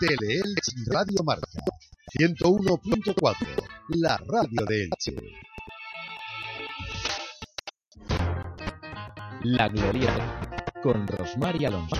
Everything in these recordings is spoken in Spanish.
Teleelch Radio Marca 101.4, la radio de Elche. La Glorieta con Rosmar y Alonso.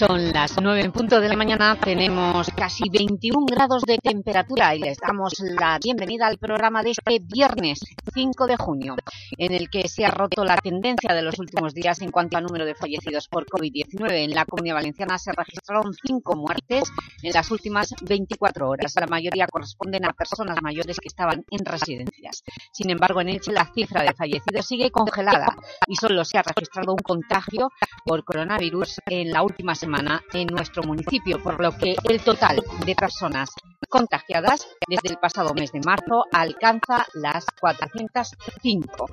Son las 9 en punto de la mañana, tenemos casi 21 grados de temperatura y les damos la bienvenida al programa de este viernes 5 de junio, en el que se ha roto la tendencia de los últimos días en cuanto a número de fallecidos por COVID-19. En la Comunidad Valenciana se registraron 5 muertes en las últimas 24 horas. La mayoría corresponden a personas mayores que estaban en residencias. Sin embargo, en Elche la cifra de fallecidos sigue congelada y solo se ha registrado un contagio por coronavirus en la última semana en nuestro municipio, por lo que el total de personas contagiadas desde el pasado mes de marzo alcanza las 405.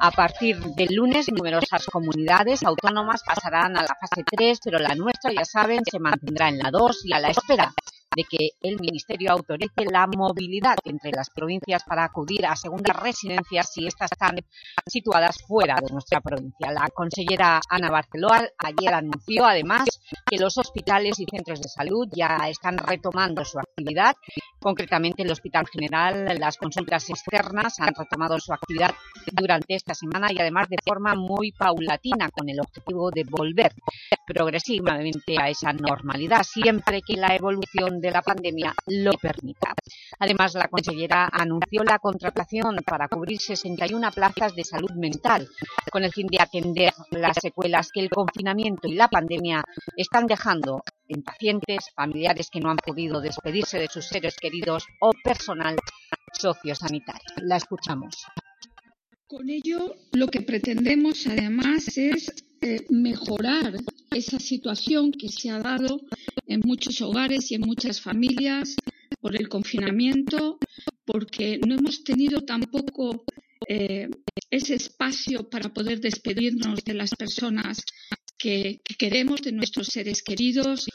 A partir del lunes, numerosas comunidades autónomas pasarán a la fase 3, pero la nuestra, ya saben, se mantendrá en la 2 y a la espera de que el Ministerio autorice la movilidad entre las provincias para acudir a segundas residencias si estas están situadas fuera de nuestra provincia. La consellera Ana Barceló ayer anunció además que los hospitales y centros de salud ya están retomando su actividad. Concretamente el Hospital General, las consultas externas han retomado su actividad durante esta semana y además de forma muy paulatina con el objetivo de volver progresivamente a esa normalidad siempre que la evolución de la pandemia lo permita. Además, la consellera anunció la contratación para cubrir 61 plazas de salud mental, con el fin de atender las secuelas que el confinamiento y la pandemia están dejando en pacientes, familiares que no han podido despedirse de sus seres queridos o personal sociosanitario. La escuchamos. Con ello, lo que pretendemos además es eh, mejorar esa situación que se ha dado en muchos hogares y en muchas familias por el confinamiento, porque no hemos tenido tampoco eh, ese espacio para poder despedirnos de las personas que, queremos, de nuestros seres queridos,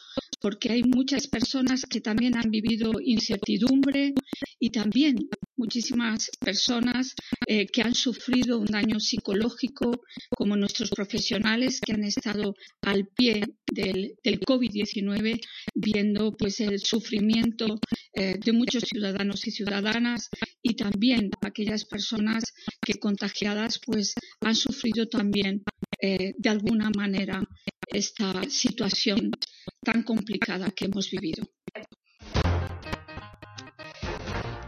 porque hay muchas personas que también han vivido incertidumbre y también muchísimas personas eh, que han sufrido un daño psicológico, como nuestros profesionales que han estado al pie del, COVID-19, viendo pues el sufrimiento eh, de muchos ciudadanos y ciudadanas y también aquellas personas que contagiadas pues han sufrido también eh, de alguna manera esta situación tan complicada que hemos vivido.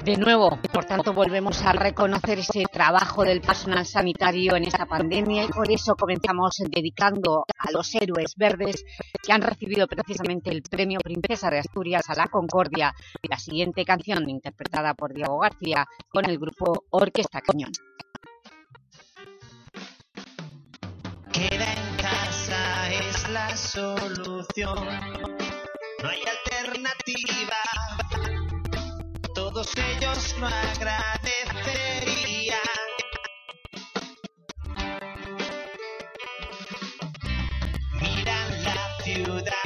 De nuevo, por tanto, volvemos a reconocer ese trabajo del personal sanitario en esta pandemia y por eso comenzamos dedicando a los héroes verdes que han recibido precisamente el premio Princesa de Asturias a la Concordia la siguiente canción interpretada por Diego García con el grupo Orquesta Cañón. Queda en casa es la solución, no hay alternativa, ellos lo agradecerían. Miran la ciudad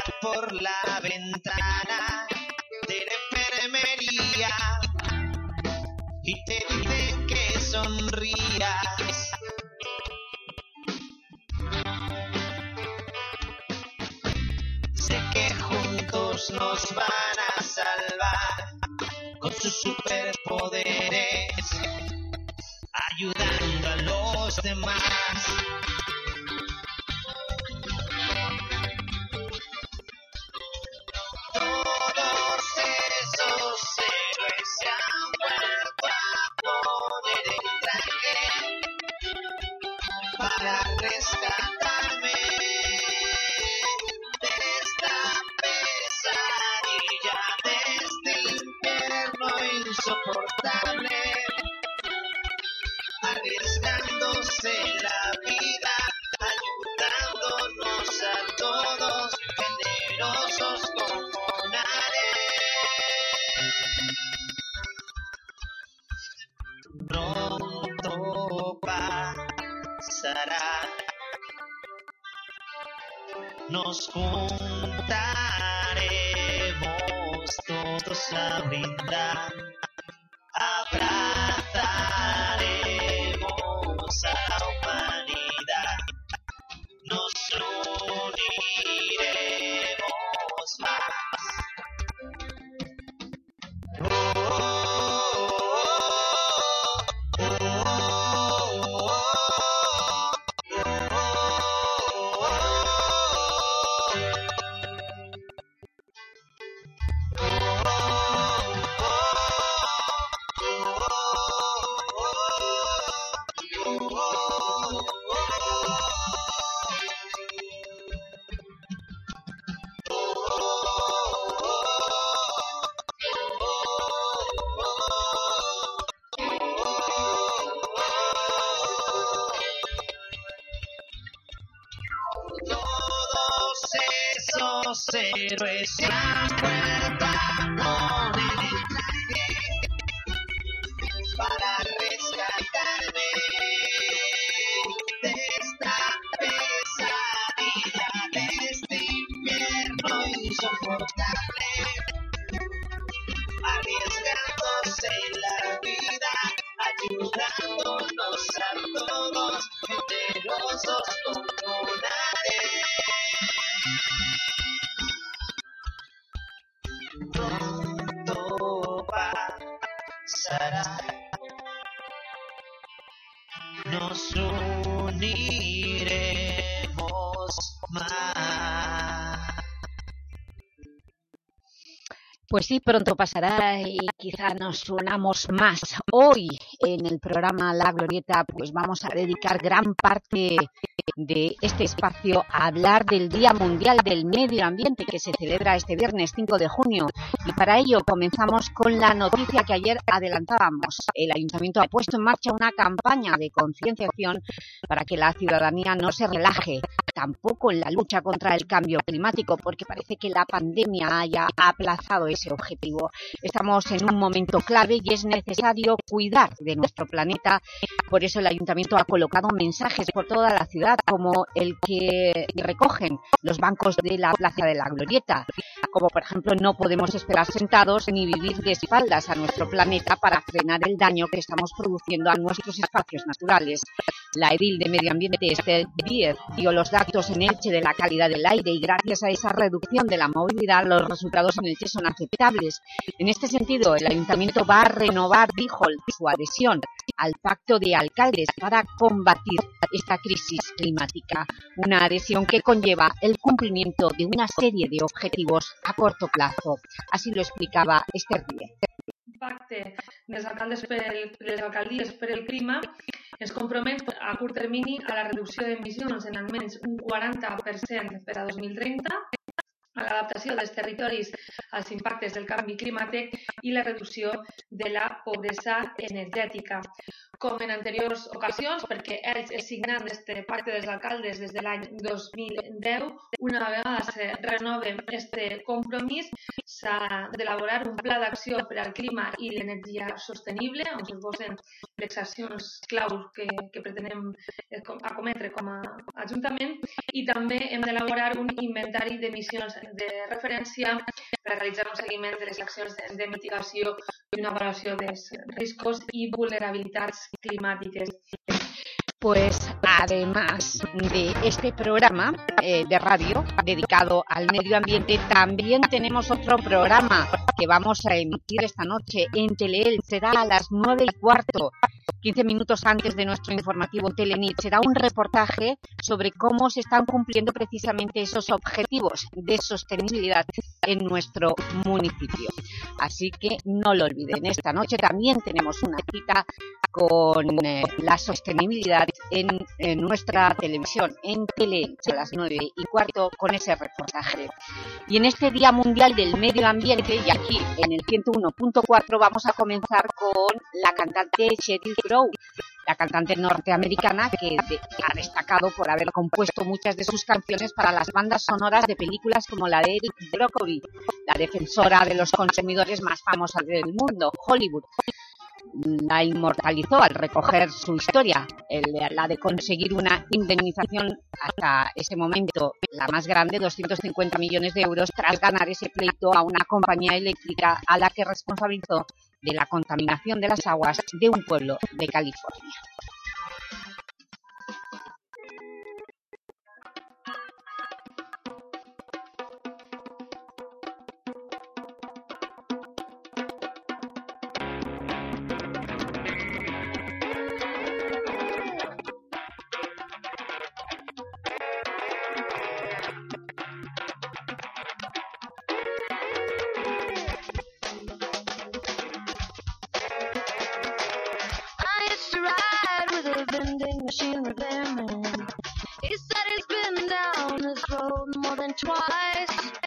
Pues sí, pronto pasará y quizá nos unamos más. Hoy en el programa La Glorieta pues vamos a dedicar gran parte de este espacio a hablar del Día Mundial del Medio Ambiente que se celebra este viernes 5 de junio y para ello comenzamos con la noticia que ayer adelantábamos. El Ayuntamiento ha puesto en marcha una campaña de concienciación para que la ciudadanía no se relaje tampoco en la lucha contra el cambio climático porque parece que la pandemia haya aplazado ese objetivo. Estamos en un momento clave y es necesario cuidar de nuestro planeta, por eso el Ayuntamiento ha colocado mensajes por toda la ciudad como el que recogen los bancos de la Plaza de la Glorieta, como por ejemplo no podemos esperar sentados ni vivir de espaldas a nuestro planeta para frenar el daño que estamos produciendo a nuestros espacios naturales. La edil de Medio Ambiente, Esther Díez, dio los datos en Elche de la calidad del aire y gracias a esa reducción de la movilidad los resultados en Elche son aceptables. En este sentido, el Ayuntamiento va a renovar, dijo, su adhesión al Pacto de Alcaldes para combatir esta crisis climática, una adhesión que conlleva el cumplimiento de una serie de objetivos a corto plazo. Así lo explicaba Esther Díez. Pacte dels alcaldes per les alcaldies per el clima es compromet a curt termini a la reducció d'emissions en almenys un 40% per a 2030, a l'adaptació dels territoris als impactes del canvi climàtic i la reducció de la pobresa energètica. Com en anteriors ocasions, perquè ells és signant este pacte dels alcaldes des de l'any 2010, una vegada se renove este compromís, s'ha d'elaborar un pla d'acció per al clima i l'energia sostenible, on es posen les accions claus que, que pretenem eh, com- acometre com a Ajuntament i també hem d'elaborar un inventari d'emissions de referència per realitzar un seguiment de les accions de, de mitigació una valoració dels riscos i vulnerabilitats climàtiques. Pues además de este programa eh, de radio dedicado al medio ambiente, también tenemos otro programa que vamos a emitir esta noche en Teleel. Será a las nueve y cuarto, 15 minutos antes de nuestro informativo en Telenit. Será un reportaje sobre cómo se están cumpliendo precisamente esos objetivos de sostenibilidad en nuestro municipio. Así que no lo olviden. Esta noche también tenemos una cita con eh, la sostenibilidad en, en nuestra televisión, en Tele, a las 9 y cuarto, con ese reportaje. Y en este Día Mundial del Medio Ambiente, y aquí en el 101.4, vamos a comenzar con la cantante Crow, la cantante norteamericana que ha destacado por haber compuesto muchas de sus canciones para las bandas sonoras de películas como la de Eric Brockovich, la defensora de los consumidores más famosa del mundo, Hollywood. La inmortalizó al recoger su historia, el- la de conseguir una indemnización hasta ese momento, la más grande, 250 millones de euros, tras ganar ese pleito a una compañía eléctrica a la que responsabilizó de la contaminación de las aguas de un pueblo de California. Machine repairman. He said he's been down this road more than twice.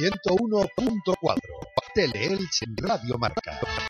101.4 Teleelch Radio Marca.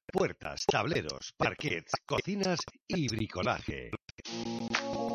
Puertas, tableros, parquets, cocinas y bricolaje.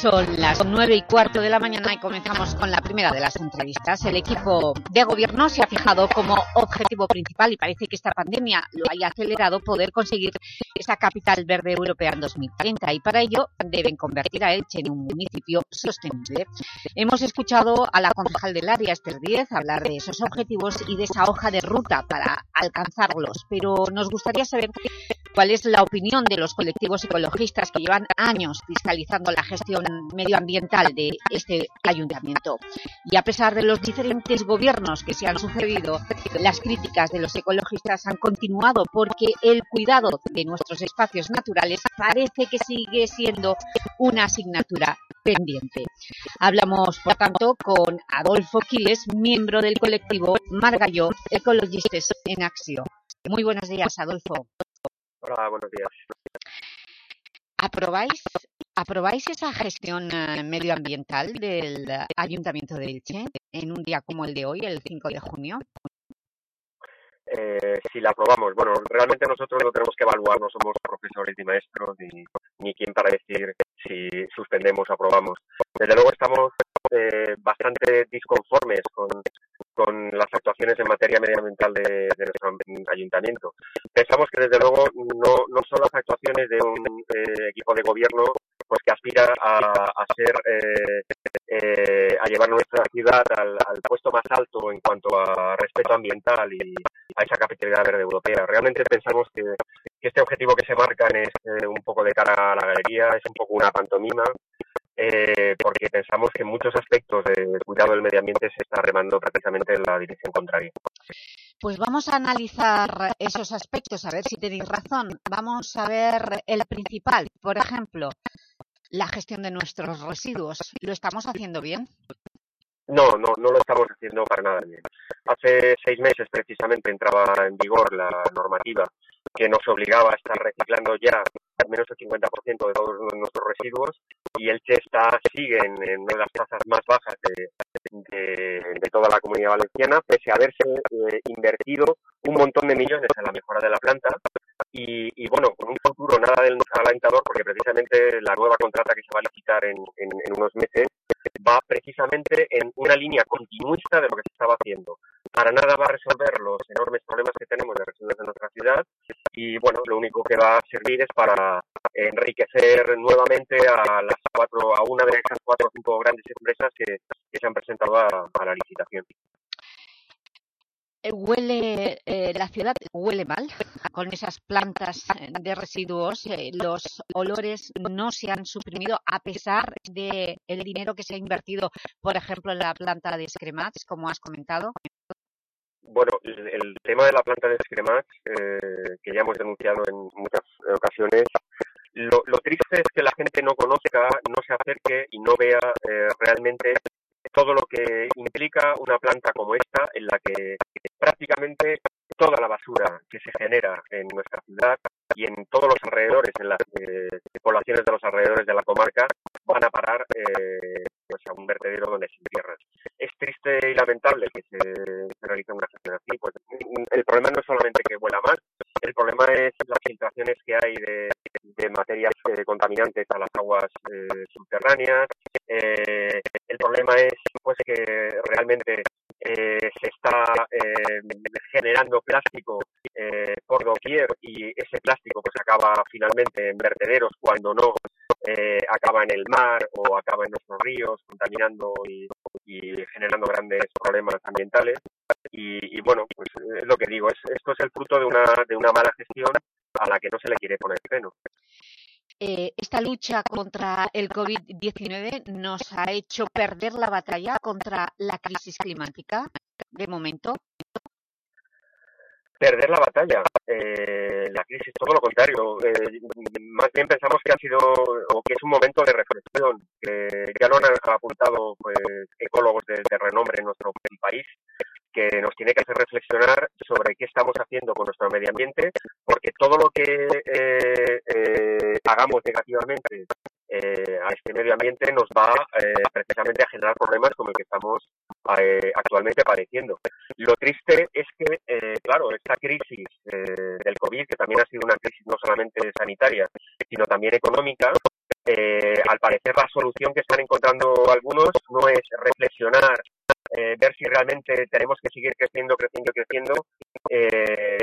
Son las nueve y cuarto de la mañana y comenzamos con la primera de las entrevistas. El equipo de gobierno se ha fijado como objetivo principal y parece que esta pandemia lo haya acelerado poder conseguir esa capital verde europea en 2030 y para ello deben convertir a Elche en un municipio sostenible. Hemos escuchado a la concejal del área, Esther Díez, hablar de esos objetivos y de esa hoja de ruta para alcanzarlos, pero nos gustaría saber cuál es la opinión de los colectivos ecologistas que llevan años fiscalizando la gestión medioambiental de este ayuntamiento. Y a pesar de los diferentes gobiernos que se han sucedido, las críticas de los ecologistas han continuado porque el cuidado de nuestros espacios naturales parece que sigue siendo una asignatura pendiente. Hablamos, por tanto, con Adolfo Quiles, miembro del colectivo Margallo Ecologistas en Acción. Muy buenos días, Adolfo. Hola, buenos días. ¿Aprobáis, ¿aprobáis esa gestión eh, medioambiental del Ayuntamiento de Elche en un día como el de hoy, el 5 de junio? Eh, si la aprobamos, bueno, realmente nosotros no tenemos que evaluar, no somos profesores ni maestros ni, ni quien para decir si suspendemos o aprobamos. Desde luego estamos eh, bastante disconformes con, las actuaciones en materia medioambiental de, nuestro ayuntamiento. Pensamos que desde luego no, no son las actuaciones de un eh, equipo de gobierno pues que aspira a, a ser eh, eh, a llevar nuestra ciudad al, al, puesto más alto en cuanto a respeto ambiental y a esa capitalidad verde europea. Realmente pensamos que, este objetivo que se marcan es eh, un poco de cara a la galería, es un poco una pantomima, eh, porque pensamos que en muchos aspectos del cuidado del medio ambiente se está remando precisamente en la dirección contraria. Pues vamos a analizar esos aspectos, a ver si tenéis razón. Vamos a ver el principal, por ejemplo, la gestión de nuestros residuos. ¿Lo estamos haciendo bien? No, no, no lo estamos haciendo para nada bien. Hace seis meses precisamente entraba en vigor la normativa que nos obligaba a estar reciclando ya al menos el 50% de todos nuestros residuos y el que está sigue en, una de las tasas más bajas de, toda la comunidad valenciana, pese a haberse eh, invertido un montón de millones en la mejora de la planta y, y, bueno, con un futuro nada del alentador, porque precisamente la nueva contrata que se va a licitar en, en, en, unos meses va precisamente en una línea continuista de lo que se estaba haciendo. Para nada va a resolver los enormes problemas que tenemos de residuos en nuestra ciudad y bueno, lo único que va a servir es para enriquecer nuevamente a las cuatro, a una de esas cuatro o cinco grandes empresas que, se han presentado a, a la licitación. Eh, huele eh, la ciudad huele mal. Con esas plantas de residuos eh, los olores no se han suprimido a pesar de el dinero que se ha invertido por ejemplo en la planta de Scremax como has comentado. Bueno, el, tema de la planta de Scremax, eh, que ya hemos denunciado en muchas ocasiones, lo, lo, triste es que la gente no conozca, no se acerque y no vea eh, realmente todo lo que implica una planta como esta, en la que prácticamente toda la basura que se genera en nuestra ciudad y en todos los alrededores, en las eh, poblaciones de los alrededores de la comarca, van a parar eh, pues a un vertedero donde se entierran. Es triste y lamentable que se, realice una gestión así. Pues, el problema no es solamente que huela mal, el problema es las filtraciones que hay de, de materias eh, contaminantes a las aguas eh, subterráneas. Eh, el problema es pues que realmente eh, se está eh, generando plástico por doquier y ese plástico pues acaba finalmente en vertederos cuando no acaba en el mar o acaba en nuestros ríos contaminando y, y generando grandes problemas ambientales y, y, bueno pues es lo que digo es, esto es el fruto de una de una mala gestión a la que no se le quiere poner freno eh, esta lucha contra el COVID-19 nos ha hecho perder la batalla contra la crisis climática, de momento? Perder la batalla, eh, la crisis, todo lo contrario. Eh, más bien pensamos que ha sido, o que es un momento de reflexión, que ya lo han apuntado pues, ecólogos de, de renombre en nuestro país, que nos tiene que hacer reflexionar sobre qué estamos haciendo con nuestro medio ambiente, porque todo lo que eh, eh, hagamos negativamente eh, a este medio ambiente nos va eh, precisamente a generar problemas como el que estamos eh, actualmente padeciendo. Lo triste es que, claro, esta crisis del COVID, que también ha sido una crisis no solamente sanitaria, sino también económica, eh, al parecer la solución que están encontrando algunos no es reflexionar eh, ver si realmente tenemos que seguir creciendo, creciendo, creciendo, eh,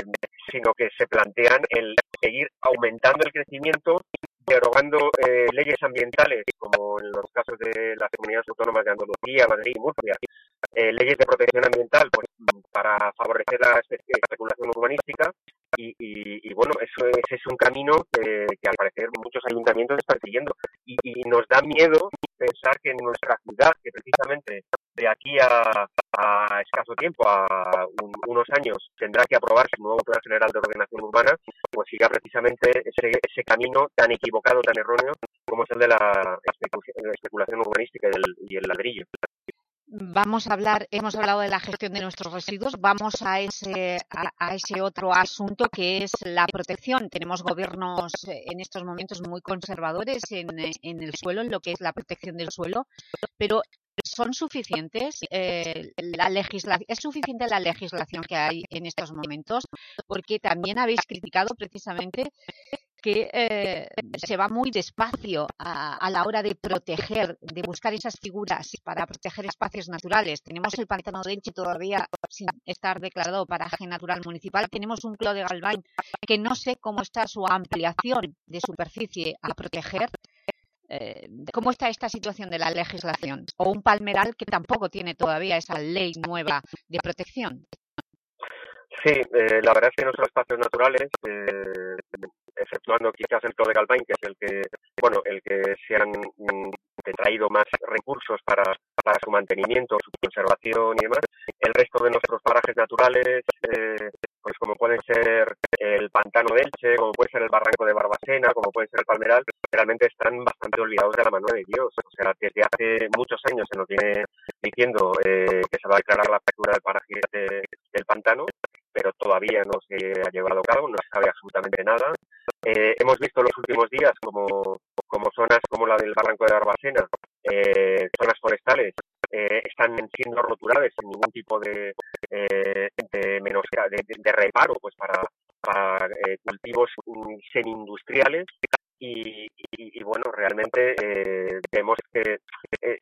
sino que se plantean el seguir aumentando el crecimiento, derogando eh, leyes ambientales, como en los casos de las comunidades autónomas de Andalucía, Madrid y Murcia, leyes de protección ambiental pues, para favorecer la especulación urbanística, y, y, bueno, eso es un camino que, al parecer muchos ayuntamientos están siguiendo y, y, nos da miedo pensar que en nuestra ciudad, que precisamente de aquí a, a escaso tiempo, a un, unos años, tendrá que aprobarse un nuevo Plan General de Ordenación Urbana, pues siga precisamente ese, ese camino tan equivocado, tan erróneo, como es el de la especulación urbanística y el, y el ladrillo. Vamos a hablar, hemos hablado de la gestión de nuestros residuos, vamos a ese, a, ese otro asunto que es la protección. Tenemos gobiernos en estos momentos muy conservadores en, en el suelo, en lo que es la protección del suelo, pero ¿son suficientes? Eh, la legisla ¿Es suficiente la legislación que hay en estos momentos? Porque también habéis criticado precisamente que eh, se va muy despacio a, la hora de proteger, de buscar esas figuras para proteger espacios naturales. Tenemos el pantano de Elche todavía sin estar declarado paraje natural municipal. Tenemos un clo de Galván que no sé cómo está su ampliación de superficie a proteger. Eh, ¿Cómo está esta situación de la legislación? O un palmeral que tampoco tiene todavía esa ley nueva de protección. Sí, eh, la verdad es que nuestros espacios naturales, eh, exceptuando quizás el Clo de Galvain, que es el que, bueno, el que se han mm, traído más recursos para, para su mantenimiento, su conservación y demás, el resto de nuestros parajes naturales, eh, pues como pueden ser el pantano de Elche, como puede ser el barranco de Barbacena, como puede ser el Palmeral, realmente están bastante olvidados de la mano de Dios. O sea, desde hace muchos años se nos viene diciendo eh, que se va a declarar la apertura del paraje de, del pantano, pero todavía no se ha llevado a cabo, no se sabe absolutamente nada. Eh, hemos visto los últimos días como, como zonas como la del Barranco de Barbacena, eh, zonas forestales, eh, están siendo roturadas sin ningún tipo de, eh, de, menos, de, reparo pues para, para eh, cultivos semi-industriales y, y, y, bueno, realmente eh, vemos que eh,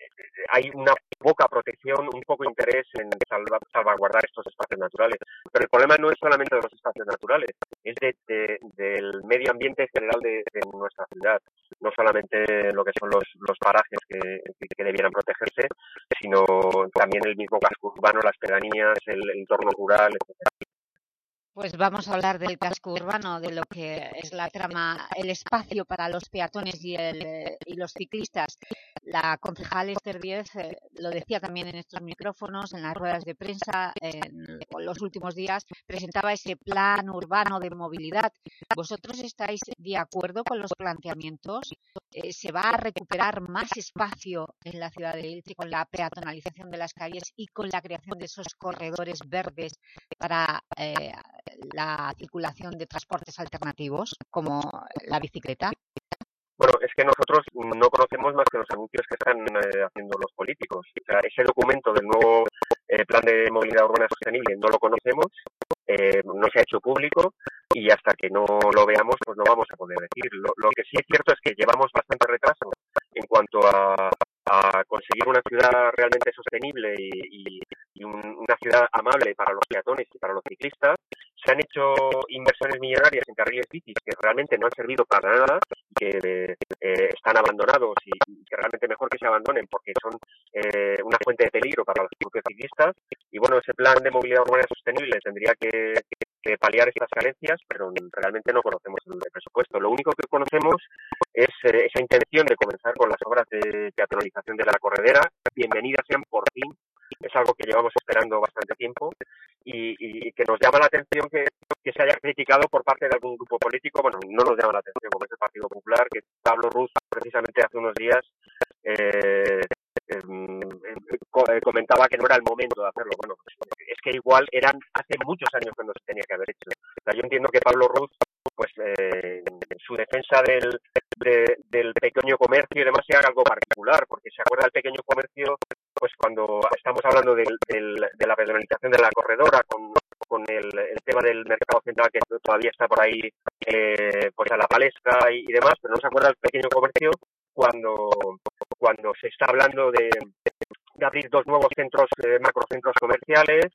hay una poca protección, un poco interés en salva, salvaguardar estos espacios naturales. Pero el problema no es solamente de los espacios naturales, es de, de, del medio ambiente general de, nuestra ciudad. No solamente lo que son los, los parajes que, que, debieran protegerse, sino también el mismo casco urbano, las pedanías, el entorno rural, etc. Pues vamos a hablar del casco urbano, de lo que es la trama, el espacio para los peatones y, el, y los ciclistas. La concejal Esther Díez eh, lo decía también en estos micrófonos, en las ruedas de prensa, en los últimos días, presentaba ese plan urbano de movilidad. ¿Vosotros estáis de acuerdo con los planteamientos? Eh, ¿Se va a recuperar más espacio en la ciudad de Elche con la peatonalización de las calles y con la creación de esos corredores verdes para eh, la circulación de transportes alternativos como la bicicleta? Bueno, es que nosotros no conocemos más que los anuncios que están eh, haciendo los políticos. O sea, ese documento del nuevo eh, Plan de Movilidad Urbana Sostenible no lo conocemos, eh, no se ha hecho público y hasta que no lo veamos pues no vamos a poder decir. Lo, que sí es cierto es que llevamos bastante retraso en cuanto a, conseguir una ciudad realmente sostenible y, y, y un, una ciudad amable para los peatones y para los ciclistas. Se han hecho inversiones millonarias en carriles bicis que realmente no han servido para nada, que eh, están abandonados y, que realmente mejor que se abandonen porque son eh, una fuente de peligro para los propios ciclistas. Y bueno, ese plan de movilidad urbana sostenible tendría que, que paliar estas carencias, pero realmente no conocemos el presupuesto. Lo único que conocemos es eh, esa intención de comenzar con las obras de peatonalización de la corredera. Bienvenidas sean por fin. Es algo que llevamos esperando bastante tiempo y, que nos llama la atención que, que, se haya criticado por parte de algún grupo político. Bueno, no nos llama la atención, como es el Partido Popular, que Pablo Ruz precisamente hace unos días eh, eh, comentaba que no era el momento de hacerlo. Bueno, es que igual eran hace muchos años cuando se tenía que haber hecho. Yo entiendo que Pablo Ruz, pues eh, su defensa del, de, del pequeño comercio y demás sea algo particular, porque se acuerda del pequeño comercio, pues cuando estamos hablando del, del, de la regionalización de la corredora con, el, el, tema del mercado central que todavía está por ahí eh, pues a la palestra y, y demás, pero no se acuerda del pequeño comercio cuando, cuando se está hablando de, de abrir dos nuevos centros, eh, macrocentros comerciales,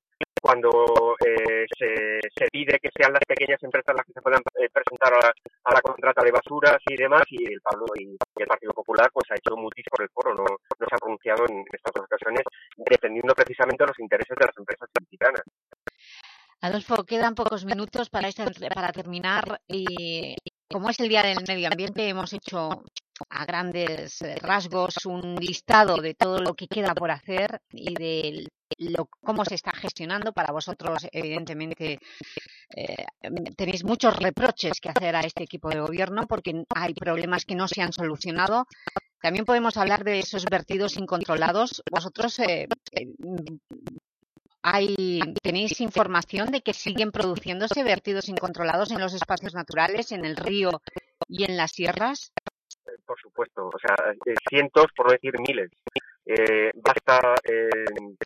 cuando eh, se, se, pide que sean las pequeñas empresas las que se puedan eh, presentar a la, contrata de basuras y demás, y el Pablo y, el Partido Popular pues ha hecho mutis por el foro, no, no se ha pronunciado en estas dos ocasiones, defendiendo precisamente los intereses de las empresas mexicanas. Adolfo, quedan pocos minutos para, esta, para terminar y como es el Día del Medio Ambiente hemos hecho a grandes rasgos un listado de todo lo que queda por hacer y de lo, cómo se está gestionando. Para vosotros, evidentemente, eh, tenéis muchos reproches que hacer a este equipo de gobierno porque hay problemas que no se han solucionado. También podemos hablar de esos vertidos incontrolados. Vosotros eh, eh, hay, ¿Tenéis información de que siguen produciéndose vertidos incontrolados en los espacios naturales, en el río y en las sierras? Por supuesto, o sea, cientos, por no decir miles. Eh, basta eh,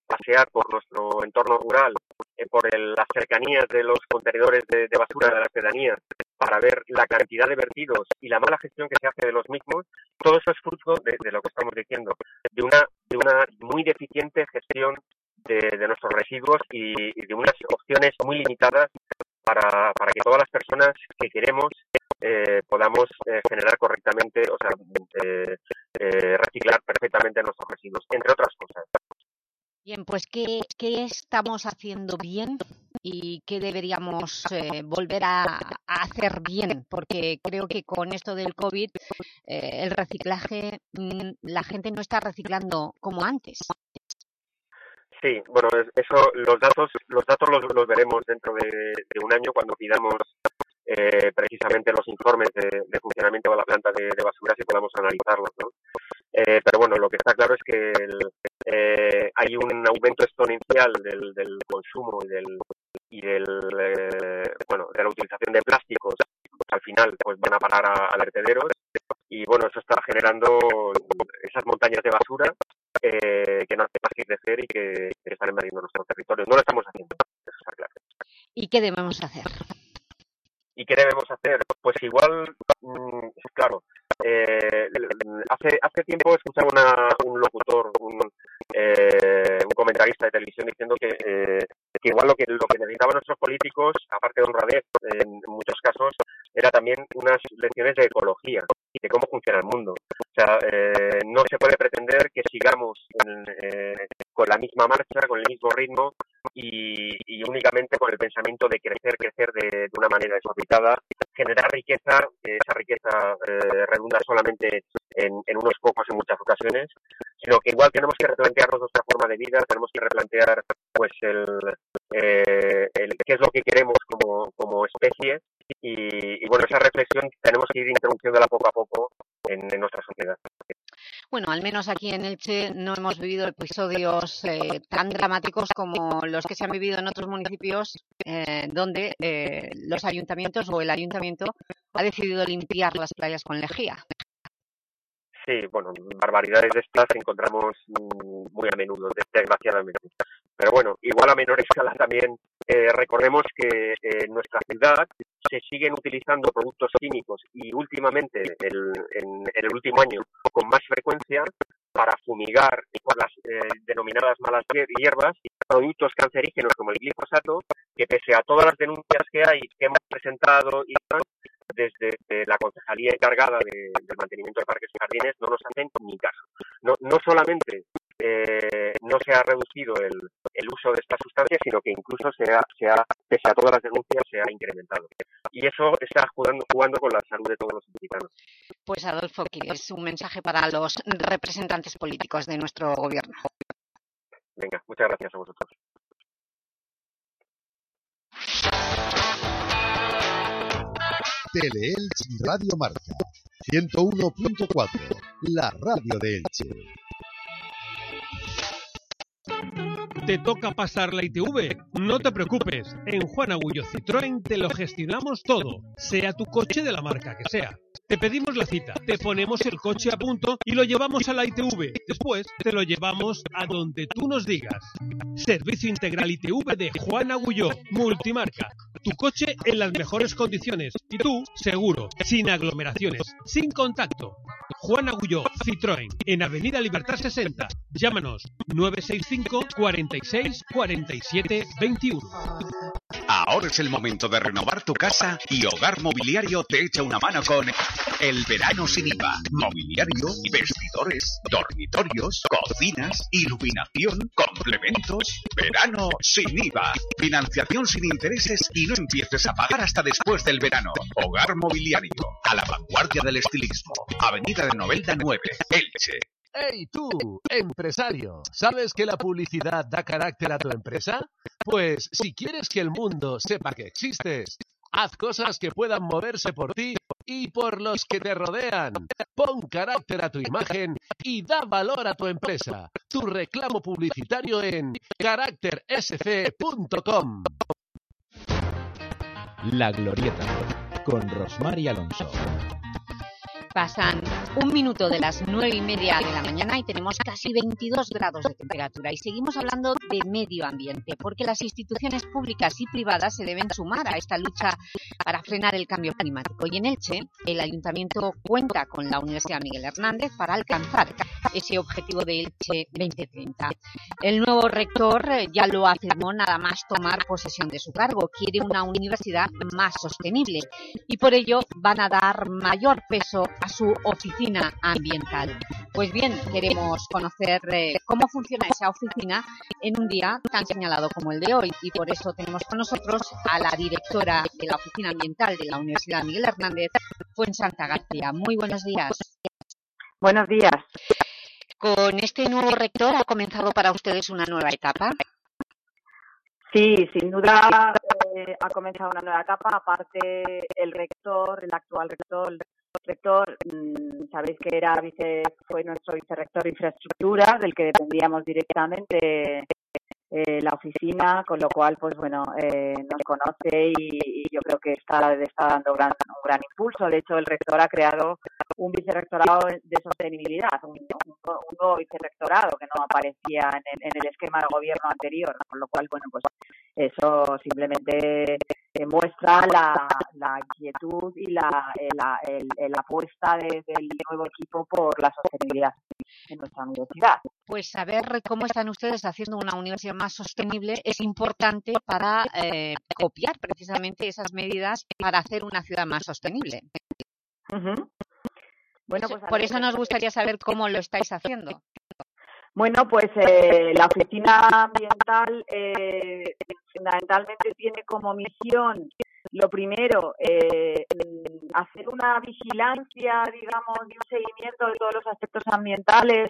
pasear por nuestro entorno rural, eh, por el, las cercanías de los contenedores de, basura de las pedanías, para ver la cantidad de vertidos y la mala gestión que se hace de los mismos. Todo eso es fruto de, lo que estamos diciendo, de una, de una muy deficiente gestión de, de nuestros residuos y, y, de unas opciones muy limitadas para, para que todas las personas que queremos eh, podamos eh, generar correctamente, o sea, eh, eh, reciclar perfectamente nuestros residuos, entre otras cosas. Bien, pues ¿qué, qué estamos haciendo bien y qué deberíamos eh, volver a, a, hacer bien? Porque creo que con esto del COVID eh, el reciclaje, mmm, la gente no está reciclando como antes. Sí, bueno, eso, los datos, los datos los, los veremos dentro de, de, un año cuando pidamos eh, precisamente los informes de, funcionamiento de la planta de, de basuras y podamos analizarlos, ¿no? Eh, pero bueno, lo que está claro es que el, eh, hay un aumento exponencial del, del consumo y del y del eh, bueno de la utilización de plásticos al final pues van a parar a, a vertederos y bueno eso está generando esas montañas de basura eh, que no hace más que crecer y que, que están invadiendo nuestros territorios. No lo estamos haciendo, eso está claro. ¿Y qué debemos hacer? ¿Y qué debemos hacer? Pues igual, mmm, claro, eh, hace, hace tiempo escuchaba una, un locutor, un, eh, un comentarista de televisión diciendo que, eh, que igual lo que, lo que necesitaban nuestros políticos, aparte de honradez, en muchos casos, era también unas lecciones de ecología y de cómo funciona el mundo. O sea, eh, no se puede pretender que sigamos en, eh, con la misma marcha, con el mismo ritmo y, únicamente con el pensamiento de crecer, crecer de, una manera desorbitada, generar riqueza, que esa riqueza eh, redunda solamente en, en, unos pocos en muchas ocasiones, sino que igual tenemos que replantearnos nuestra forma de vida, tenemos que replantear pues el, eh, el qué es lo que queremos como, como especie y, y, bueno, esa reflexión tenemos que ir introduciéndola poco a poco en, en, nuestra sociedad. Bueno, al menos aquí en Elche no hemos vivido episodios eh, tan dramáticos como los que se han vivido en otros municipios eh, donde eh, los ayuntamientos o el ayuntamiento ha decidido limpiar las playas con lejía. Sí, bueno, barbaridades de estas encontramos muy a menudo, desgraciadamente. Pero bueno, igual a menor escala también eh, recordemos que en nuestra ciudad se siguen utilizando productos químicos y últimamente, el, en, el último año, con más frecuencia para fumigar las eh, denominadas malas hierbas productos cancerígenos como el glifosato, que pese a todas las denuncias que hay, que hemos presentado y desde, desde la concejalía encargada de, del mantenimiento de parques y jardines, no nos hacen ni caso. No, no solamente eh, no se ha reducido el, el, uso de estas sustancias, sino que incluso se ha, se ha, pese a todas las denuncias, se ha incrementado. Y eso está jugando, jugando con la salud de todos los mexicanos. Pues Adolfo, es un mensaje para los representantes políticos de nuestro gobierno. Venga, muchas gracias a vosotros. Teleelch Radio Marca 101.4, la radio de Elche. ¿Te toca pasar la ITV? No te preocupes, en Juan Agullo Citroën te lo gestionamos todo, sea tu coche de la marca que sea. Te pedimos la cita, te ponemos el coche a punto y lo llevamos a la ITV. Después te lo llevamos a donde tú nos digas. Servicio Integral ITV de Juan Agulló, multimarca. Tu coche en las mejores condiciones y tú, seguro, sin aglomeraciones, sin contacto. Juan Agulló, Citroën, en Avenida Libertad 60. Llámanos 965 46 47 21. Ahora es el momento de renovar tu casa y Hogar Mobiliario te echa una mano con el verano sin IVA. Mobiliario y vestido comedores, dormitorios, cocinas, iluminación, complementos. Verano sin IVA. Financiación sin intereses y no empieces a pagar hasta después del verano. Hogar mobiliario. A la vanguardia del estilismo. Avenida de Novelda 9, Elche. ¡Hey tú, empresario! ¿Sabes que la publicidad da carácter a tu empresa? Pues si quieres que el mundo sepa que existes, haz cosas que puedan moverse por ti y por los que te rodean. Pon carácter a tu imagen y da valor a tu empresa. Tu reclamo publicitario en caráctersc.com. La Glorieta, con Rosmar y Alonso. Pasan un minuto de las nueve y media de la mañana y tenemos casi 22 grados de temperatura y seguimos hablando de medio ambiente porque las instituciones públicas y privadas se deben sumar a esta lucha para frenar el cambio climático y en Elche el Ayuntamiento cuenta con la Universidad Miguel Hernández para alcanzar ese objetivo de Elche 2030. El nuevo rector eh, ya lo afirmó nada más tomar posesión de su cargo, quiere una universidad más sostenible y por ello van a dar mayor peso a su oficina ambiental. Pues bien, queremos conocer eh, cómo funciona esa oficina en un día tan señalado como el de hoy y por eso tenemos con nosotros a la directora de la oficina ambiental de la Universidad Miguel Hernández, Fuensanta García. Muy buenos días. Buenos días. Con este nuevo rector ha comenzado para ustedes una nueva etapa. Sí, sin duda eh, ha comenzado una nueva etapa. Aparte, el rector, el actual rector, el rector, mm, sabéis que era vice, fue nuestro vicerrector de infraestructura, del que dependíamos directamente eh, la oficina, con lo cual, pues bueno, eh, nos conoce y, yo creo que está, dando gran, un gran impulso. De hecho, el rector ha creado un vicerrectorado de sostenibilidad, un nuevo vicerrectorado que no aparecía en el, en el esquema de gobierno anterior, con lo cual, bueno, pues eso simplemente demuestra la, la inquietud y la, eh, la, el- el- la apuesta de- del nuevo equipo por la sostenibilidad en nuestra universidad. Pues saber cómo están ustedes haciendo una universidad más sostenible es importante para eh, copiar precisamente esas medidas para hacer una ciudad más sostenible. Bueno, pues Por eso nos gustaría saber cómo lo estáis haciendo. Bueno, pues eh, la oficina ambiental eh, fundamentalmente tiene como misión, lo primero, eh, hacer una vigilancia, digamos, y un seguimiento de todos los aspectos ambientales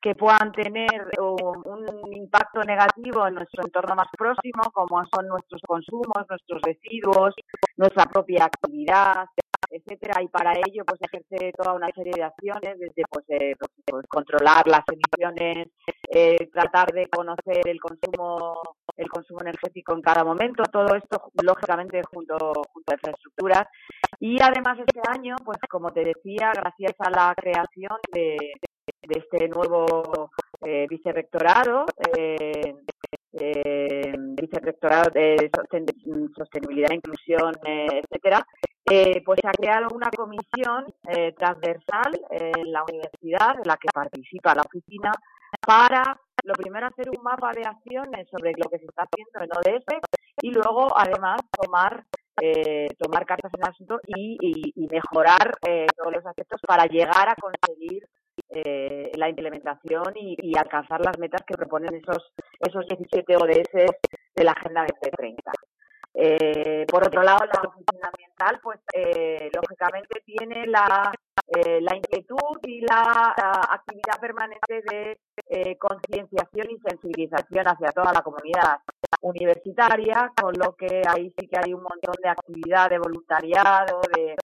que puedan tener un impacto negativo en nuestro entorno más próximo, como son nuestros consumos, nuestros residuos, nuestra propia actividad, etcétera, y para ello pues ejerce toda una serie de acciones, desde pues, eh, pues, pues, controlar las emisiones, eh, tratar de conocer el consumo el consumo energético en cada momento, todo esto lógicamente junto, junto a infraestructuras. Y además este año, pues como te decía, gracias a la creación de, de este nuevo eh, vicerrectorado, eh, eh, vicerrectorado de sosten- sostenibilidad, inclusión, eh, etcétera, eh, pues se ha creado una comisión eh, transversal en la universidad en la que participa la oficina para lo primero hacer un mapa de acciones sobre lo que se está haciendo en ODS y luego además tomar eh, tomar cartas en el asunto y, y- y mejorar eh, todos los aspectos para llegar a conseguir eh, la implementación y, y alcanzar las metas que proponen esos esos 17 ODS de la Agenda 2030. Eh, por otro lado, la oficina ambiental, pues eh, lógicamente tiene la, eh, la inquietud y la, actividad permanente de eh, concienciación y sensibilización hacia toda la comunidad universitaria, con lo que ahí sí que hay un montón de actividad de voluntariado, de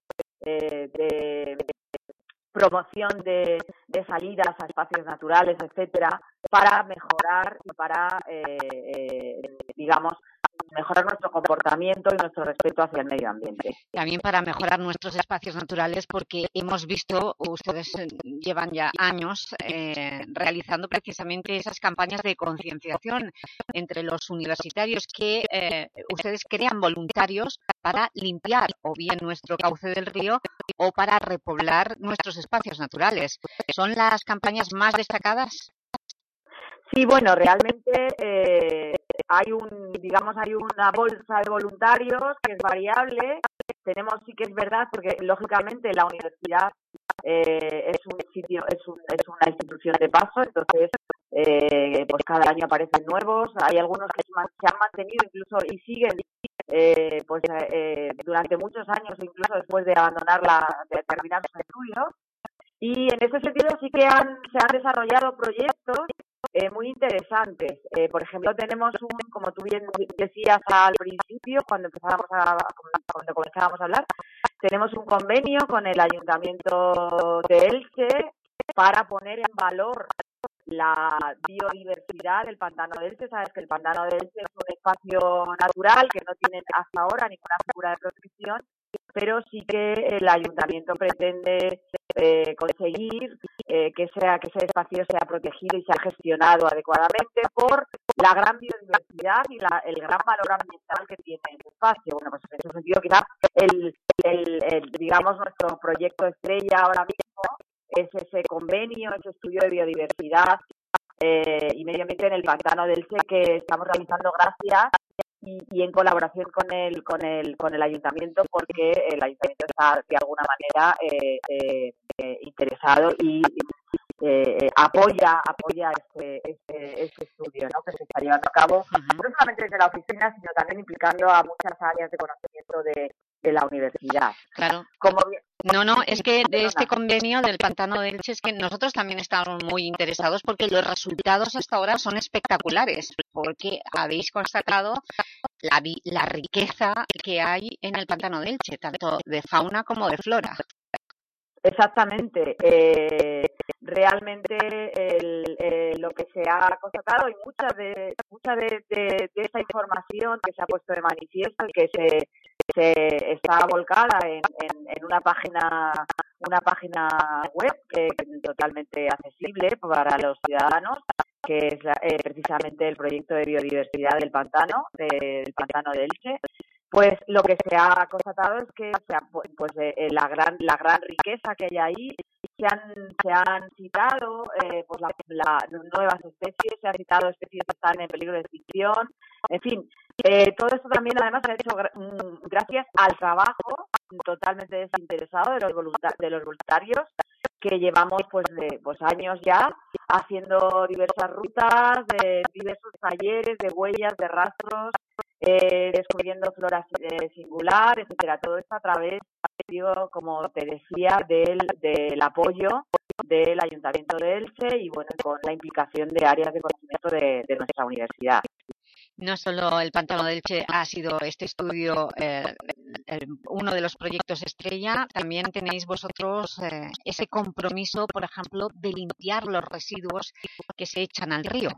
promoción de, de salidas a espacios naturales, etcétera, para mejorar y para, eh, eh, digamos, mejorar nuestro comportamiento y nuestro respeto hacia el medio ambiente. También para mejorar nuestros espacios naturales porque hemos visto, ustedes eh, llevan ya años eh, realizando precisamente esas campañas de concienciación entre los universitarios que eh, ustedes crean voluntarios para limpiar o bien nuestro cauce del río o para repoblar nuestros espacios naturales. ¿Son las campañas más destacadas? Sí, bueno, realmente eh, hay un, digamos, hay una bolsa de voluntarios que es variable. Tenemos, sí que es verdad, porque lógicamente la universidad eh, es un sitio, es, un, es una institución de paso, entonces eh, pues cada año aparecen nuevos, hay algunos que se han mantenido incluso y siguen eh, pues eh, durante muchos años, incluso después de abandonar la, de terminar sus estudios. Y en ese sentido sí que se han desarrollado proyectos eh, muy interesantes. Eh, por ejemplo, tenemos un, como tú bien decías al principio, cuando empezábamos a, cuando comenzábamos a hablar, tenemos un convenio con el Ayuntamiento de Elche para poner en valor la biodiversidad del pantano de Elche. Sabes que el pantano de Elche es un espacio natural que no tiene hasta ahora ninguna figura de protección, pero sí que el ayuntamiento pretende eh, conseguir eh, que sea que ese espacio sea protegido y sea gestionado adecuadamente por la gran biodiversidad y la- el gran valor ambiental que tiene ese espacio. Bueno, pues en ese sentido quizá el, el, el, digamos nuestro proyecto estrella ahora mismo es ese convenio, ese estudio de biodiversidad eh, y medio ambiente en el pantano del Che que estamos realizando gracias y, y en colaboración con el con el con el ayuntamiento porque el ayuntamiento está de alguna manera eh, eh, eh, interesado y eh, apoya apoya este, este, este estudio ¿no? que se está llevando a cabo no solamente desde la oficina sino también implicando a muchas áreas de conocimiento de, de la universidad Claro. como bien- No, no, es que de este convenio del Pantano de Elche es que nosotros también estamos muy interesados porque los resultados hasta ahora son espectaculares, porque habéis constatado la, la riqueza que hay en el Pantano de Elche, tanto de fauna como de flora. Exactamente. Eh, realmente el, eh, lo que se ha constatado y mucha de mucha de, de, de esta información que se ha puesto de manifiesto y que se, se está volcada en, en, una página una página web que totalmente accesible para los ciudadanos que es eh, precisamente el proyecto de biodiversidad del pantano de- del pantano de Elche. Pues lo que se ha constatado es que se ha- pues eh, eh, la gran la gran riqueza que hay ahí se han se han citado eh, pues la, la- nuevas especies se han citado especies que están en peligro de extinción. En fin eh, todo esto también además se ha hecho gra- gracias al trabajo totalmente desinteresado de los voluntarios que llevamos pues de pues años ya haciendo diversas rutas de diversos talleres de huellas de rastros eh, descubriendo flora singular, etcétera. Todo esto a través, digo, como te decía, del, del apoyo del Ayuntamiento de Elche y bueno, con la implicación de áreas de conocimiento de nuestra universidad. No solo el Pantano de Elche ha sido este estudio eh, uno de los proyectos estrella, también tenéis vosotros eh, ese compromiso, por ejemplo, de limpiar los residuos que se echan al río.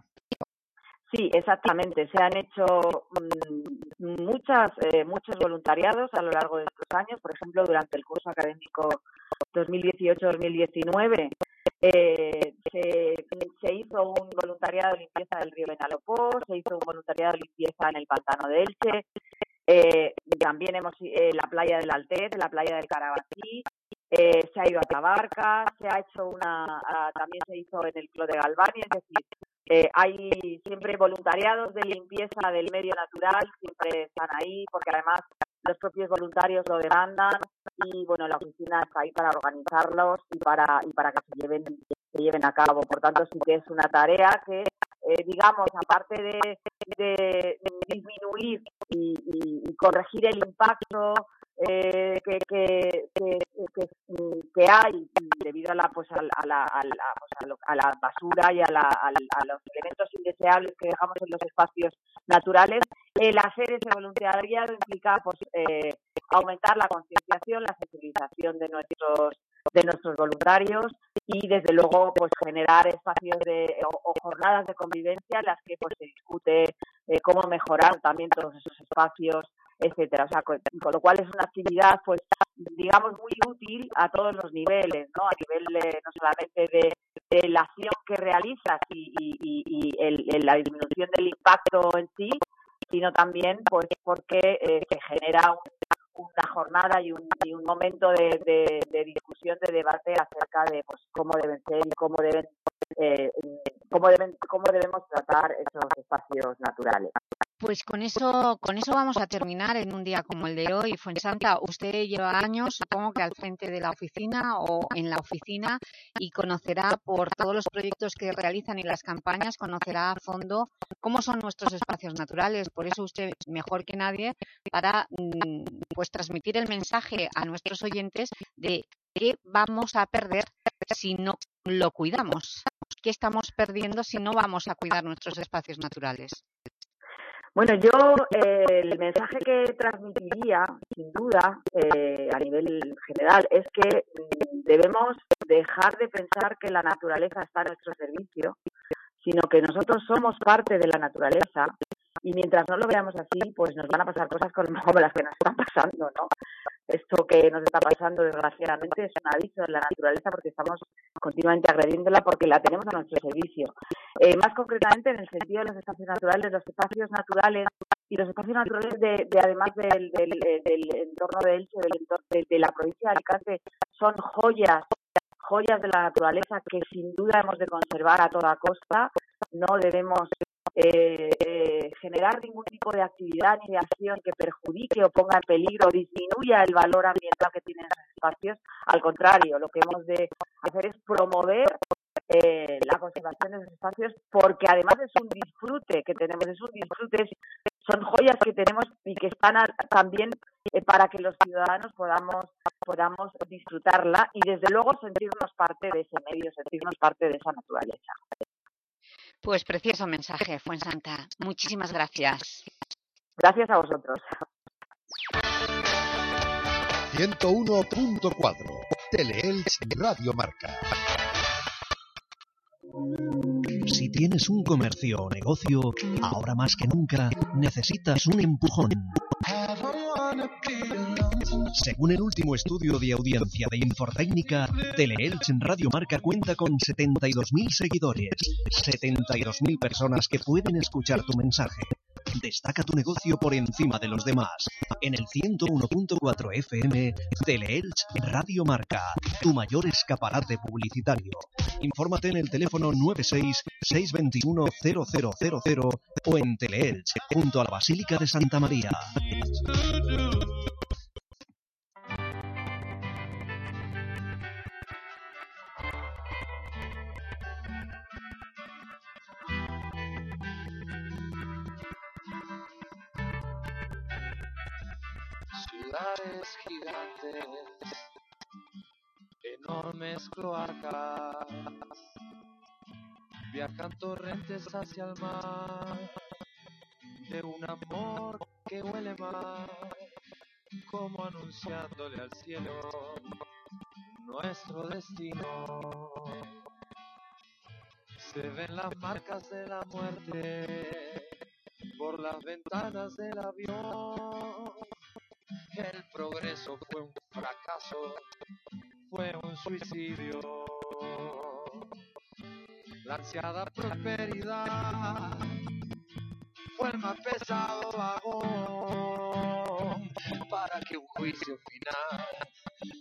Sí, exactamente. Se han hecho mm, muchas, eh, muchos voluntariados a lo largo de estos años. Por ejemplo, durante el curso académico 2018-2019 eh, se, hizo un voluntariado de limpieza del río Benalopó, se hizo un voluntariado de limpieza en el pantano de Elche, eh, también hemos eh, la playa del Altez, la playa del Carabatí, eh, se ha ido a Tabarca, se ha hecho una, también se hizo en el Clo de Galvania, es decir, eh, hay siempre voluntariados de limpieza del medio natural, siempre están ahí, porque además los propios voluntarios lo demandan y bueno, la oficina está ahí para organizarlos y para y para que se lleven se lleven a cabo. Por tanto, sí que es una tarea que, eh, digamos, aparte de, de disminuir y, y- corregir el impacto eh, que, que, que, que, hay debido a la pues a la, a la, a la, pues, a la basura y a, la- a los elementos indeseables que dejamos en los espacios naturales el hacer ese voluntariado implica pues eh, aumentar la concienciación la sensibilización de nuestros de nuestros voluntarios y desde luego pues generar espacios de o, jornadas de convivencia en las que pues se discute eh, cómo mejorar también todos esos espacios etcétera. O sea, con, lo cual es una actividad, pues, digamos, muy útil a todos los niveles, ¿no? A nivel eh, no solamente de, la acción que realizas y, el, la disminución del impacto en sí, sino también, pues, porque eh, genera un- una jornada y un, y un momento de, de, discusión, de debate acerca de pues, cómo deben ser y cómo deben, eh, cómo deben, cómo debemos tratar esos espacios naturales. Pues con eso, con eso vamos a terminar en un día como el de hoy. Fuensanta, usted lleva años, supongo que al frente de la oficina o en la oficina y conocerá por todos los proyectos que realizan y las campañas, conocerá a fondo cómo son nuestros espacios naturales. Por eso usted, mejor que nadie, para mm, pues transmitir el mensaje a nuestros oyentes de qué vamos a perder si no lo cuidamos. ¿Qué estamos perdiendo si no vamos a cuidar nuestros espacios naturales? Bueno, yo eh, el mensaje que transmitiría, sin duda, eh, a nivel general, es que debemos dejar de pensar que la naturaleza está a nuestro servicio, sino que nosotros somos parte de la naturaleza y mientras no lo veamos así, pues nos van a pasar cosas como las que nos están pasando, ¿no? Esto que nos está pasando, desgraciadamente, es un aviso de la naturaleza porque estamos continuamente agrediéndola porque la tenemos a nuestro servicio. Eh, más concretamente, en el sentido de los espacios naturales, los espacios naturales y los espacios naturales de, de además del, del, eh, entorno de Elche, del entorno de la provincia de Alicante, son joyas joyas de la naturaleza que sin duda hemos de conservar a toda costa. No debemos eh, eh, generar ningún tipo de actividad ni de acción que perjudique o ponga en peligro o disminuya el valor ambiental que tienen esos espacios. Al contrario, lo que hemos de hacer es promover eh, la conservación de esos espacios porque además es un disfrute que tenemos, es un disfrute, son joyas que tenemos y que están también eh, para que los ciudadanos podamos podamos disfrutarla y desde luego sentirnos parte de ese medio, sentirnos parte de esa naturaleza. Pues precioso mensaje, Fuensanta. Muchísimas gracias. Gracias a vosotros. 101.4 Teleelch Radio Marca. Si tienes un comercio o negocio, ahora más que nunca necesitas un empujón. Según el último estudio de audiencia de Infotécnica, Teleelch en Radio Marca cuenta con 72.000 seguidores, 72.000 personas que pueden escuchar tu mensaje. Destaca tu negocio por encima de los demás. En el 101.4 FM, Teleelch Radio Marca, tu mayor escaparate publicitario. Infórmate en el teléfono 96 621 0000 o en Teleelch, junto a la Basílica de Santa María. Gigantes, enormes cloacas, viajan torrentes hacia el mar, de un amor que huele mal, como anunciándole al cielo nuestro destino. Se ven las marcas de la muerte por las ventanas del avión. El progreso fue un fracaso, fue un suicidio. La ansiada prosperidad fue el más pesado vagón para que un juicio final,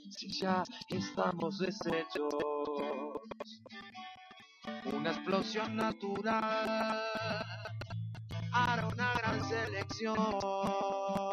si ya estamos deshechos, una explosión natural hará una gran selección.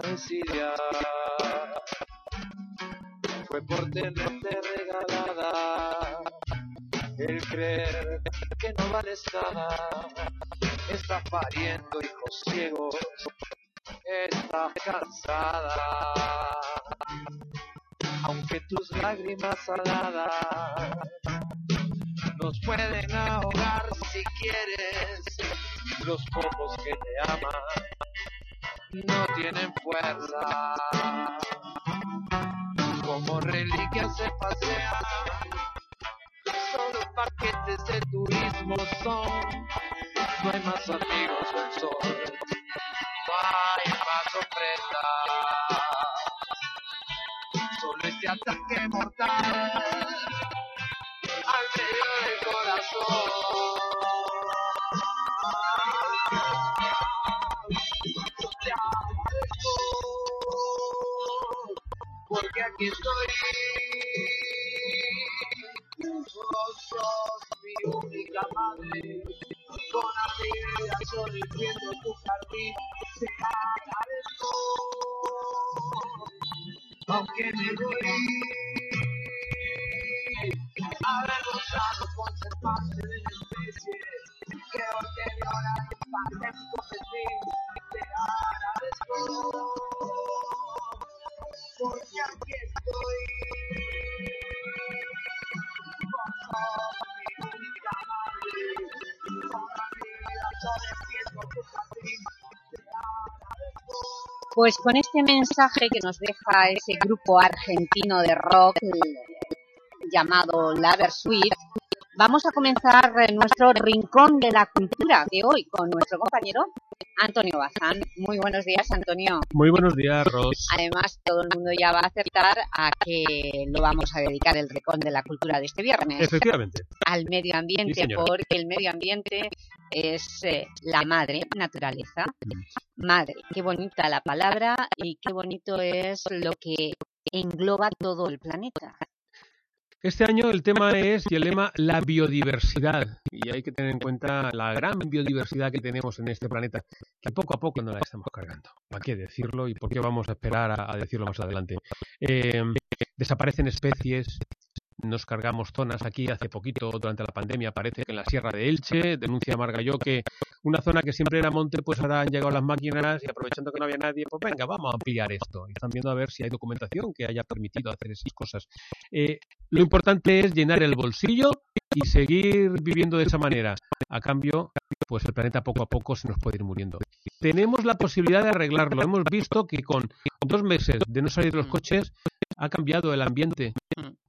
desidia fue por tenerte regalada el creer que no vales nada. Estás pariendo hijos ciegos, estás cansada. Aunque tus lágrimas saladas nos pueden ahogar si quieres, los pocos que te aman no tienen como reliquias se pasean. Solo paquetes de turismo son. No hay más amigos del sol. No hay más sorpresas. Solo este ataque mortal estoy. Mi única madre, con tu jardín, te agradezco, aunque me duele Pues con este mensaje que nos deja ese grupo argentino de rock llamado Lover Sweet, vamos a comenzar nuestro rincón de la cultura de hoy con nuestro compañero Antonio Bazán. Muy buenos días, Antonio. Muy buenos días, Ros. Además, todo el mundo ya va a acertar a que lo vamos a dedicar el rincón de la cultura de este viernes. Efectivamente. Al medio ambiente, Sí, porque el medio ambiente es eh, la madre naturaleza. Madre, qué bonita la palabra y qué bonito es lo que engloba todo el planeta. Este año el tema es, y el lema, la biodiversidad. Y hay que tener en cuenta la gran biodiversidad que tenemos en este planeta, que poco a poco no la estamos cargando. ¿Para qué decirlo y por qué vamos a esperar a, decirlo más adelante? Eh, desaparecen especies, nos cargamos zonas aquí hace poquito, durante la pandemia, parece que en la Sierra de Elche, denuncia Margalló que una zona que siempre era monte, pues ahora han llegado las máquinas y aprovechando que no había nadie, pues venga, vamos a ampliar esto. Y están viendo a ver si hay documentación que haya permitido hacer esas cosas. Eh, lo importante es llenar el bolsillo y seguir viviendo de esa manera. A cambio, pues el planeta poco a poco se nos puede ir muriendo. Tenemos la posibilidad de arreglarlo. Hemos visto que con dos meses de no salir los coches ha cambiado el ambiente.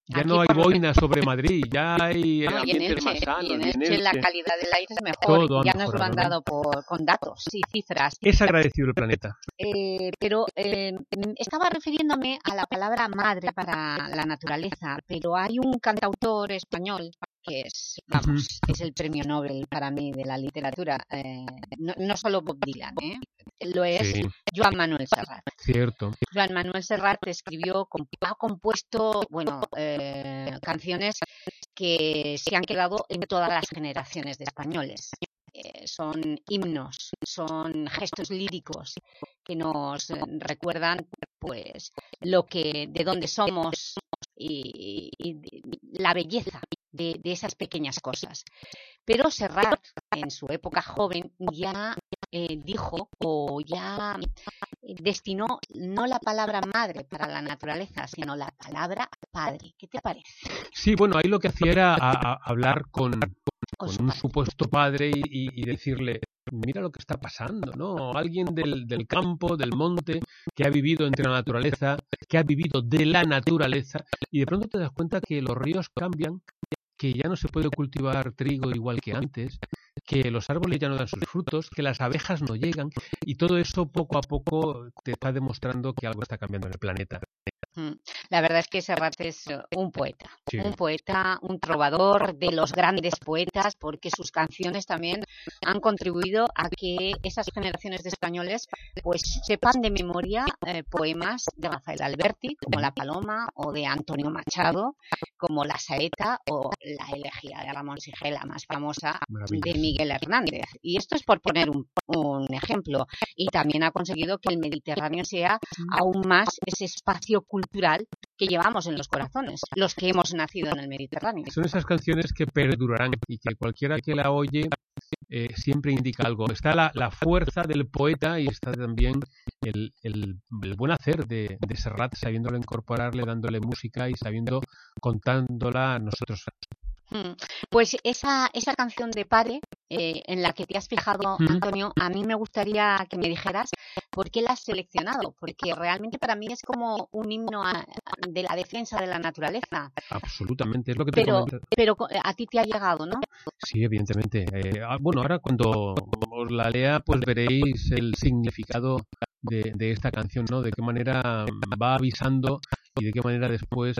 Ya Aquí no hay boina sobre Madrid, ya hay ambientes Elche, más sanos. y en y en Elche la calidad del aire es mejor. Todo ya nos lo han dado por, con datos y cifras. Es agradecido el planeta. Eh, pero eh, mm, estaba refiriéndome a la palabra madre para la naturaleza, pero hay un cantautor español que es, vamos, es el premio Nobel para mí de la literatura, eh, no, no solo Bob Dylan, ¿eh? lo es Sí. Joan Manuel Serrat. Cierto. Joan Manuel Serrat escribió, ha compuesto, bueno, eh, canciones que se han quedado en todas las generaciones de españoles. Eh, son himnos, son gestos líricos que nos recuerdan, pues, lo que, de dónde somos y, la belleza de, de esas pequeñas cosas. Pero Serrat, en su época joven, ya eh, dijo o ya eh, destinó no la palabra madre para la naturaleza, sino la palabra padre. ¿Qué te parece? Sí, bueno, ahí lo que hacía era a- a hablar con, con un supuesto padre y, y- y decirle, mira lo que está pasando, ¿no? Alguien del, del campo, del monte, que ha vivido entre la naturaleza, que ha vivido de la naturaleza, y de pronto te das cuenta que los ríos cambian, que ya no se puede cultivar trigo igual que antes, que los árboles ya no dan sus frutos, que las abejas no llegan, y todo eso poco a poco te está demostrando que algo está cambiando en el planeta. Mm, La verdad es que Serrat es eh, un poeta, Sí. un poeta, un trovador de los grandes poetas, porque sus canciones también han contribuido a que esas generaciones de españoles pues sepan de memoria eh, poemas de Rafael Alberti, como La Paloma, o de Antonio Machado, como La Saeta o La Elegía de Ramón Sigel, la más famosa de Maravillas. Miguel Hernández. Y esto es por poner un, ejemplo. Y también ha conseguido que el Mediterráneo sea aún más ese espacio cultural que llevamos en los corazones, los que hemos nacido en el Mediterráneo. Son esas canciones que perdurarán y que cualquiera que la oye eh, siempre indica algo. Está la, fuerza del poeta y está también el buen hacer de, de Serrat, sabiéndolo incorporarle, dándole música y sabiendo contándola a nosotros. Mm. Pues esa, esa canción de Padre, eh, en la que te has fijado, Mm. Antonio, a mí me gustaría que me dijeras ¿por qué la has seleccionado? Porque realmente para mí es como un himno a- de la defensa de la naturaleza. Absolutamente, es lo que te Pero, pero a ti te ha llegado, ¿no? Sí, evidentemente. Eh, ah, bueno, ahora cuando os la lea, pues veréis el significado de, de esta canción, ¿no? De qué manera va avisando y de qué manera después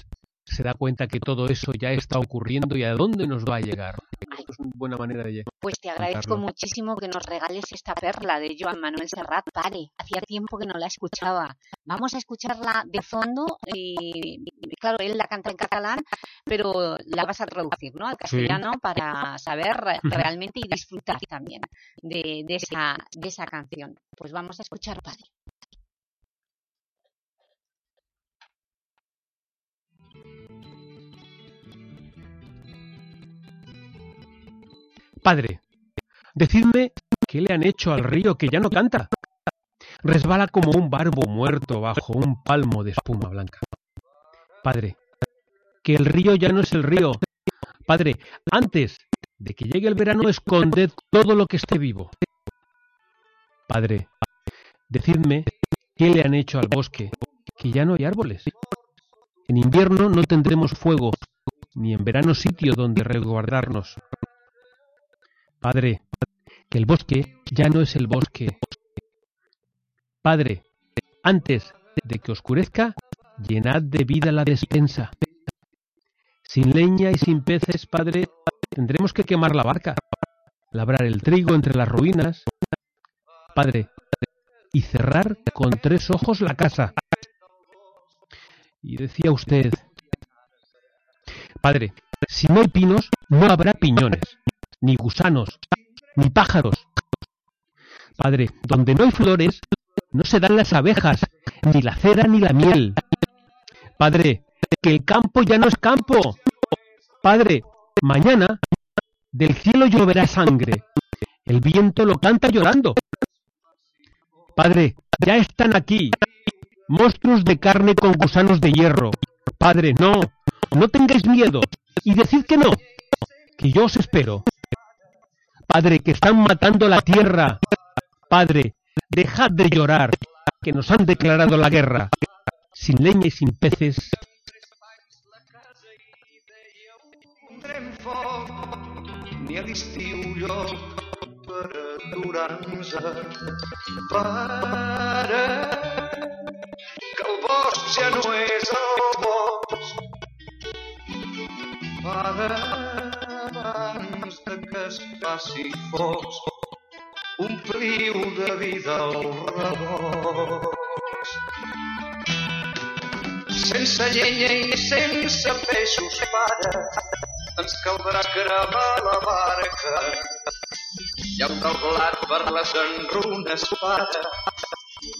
se da cuenta que todo eso ya está ocurriendo y a dónde nos va a llegar. Es una buena manera de lle- Pues te agradezco muchísimo que nos regales esta perla de Joan Manuel Serrat. Pare, hacía tiempo que no la escuchaba. Vamos a escucharla de fondo y, claro, él la canta en catalán, pero la vas a traducir, ¿no? Al castellano para saber realmente y disfrutar también de, de esa, de esa canción. Pues vamos a escuchar, Padre. Padre, decidme qué le han hecho al río que ya no canta. Resbala como un barbo muerto bajo un palmo de espuma blanca. Padre, que el río ya no es el río. Padre, antes de que llegue el verano, esconded todo lo que esté vivo. Padre, decidme qué le han hecho al bosque, que ya no hay árboles. En invierno no tendremos fuego, ni en verano sitio donde resguardarnos. Padre, que el bosque ya no es el bosque. Padre, antes de que oscurezca, llenad de vida la despensa. Sin leña y sin peces, Padre, tendremos que quemar la barca, labrar el trigo entre las ruinas. Padre, y cerrar con tres ojos la casa. Y decía usted, Padre, si no hay pinos, no habrá piñones, ni gusanos, ni pájaros. Padre, donde no hay flores, no se dan las abejas, ni la cera ni la miel. Padre, que el campo ya no es campo. Padre, mañana del cielo lloverá sangre. El viento lo canta llorando. Padre, ya están aquí. Monstruos de carne con gusanos de hierro. Padre, no, no tengáis miedo. Y decid que no, que yo os espero. Padre, que están matando la tierra. Padre, dejad de llorar, que nos han declarado la guerra. Sin leña y sin peces, ni a l'estiu que el bosc no és el faci fosc ompliu de vida el rebost sense llenya i sense peixos, pare, ens caldrà cremar la barca. Ha un blat per les enrunes, pare,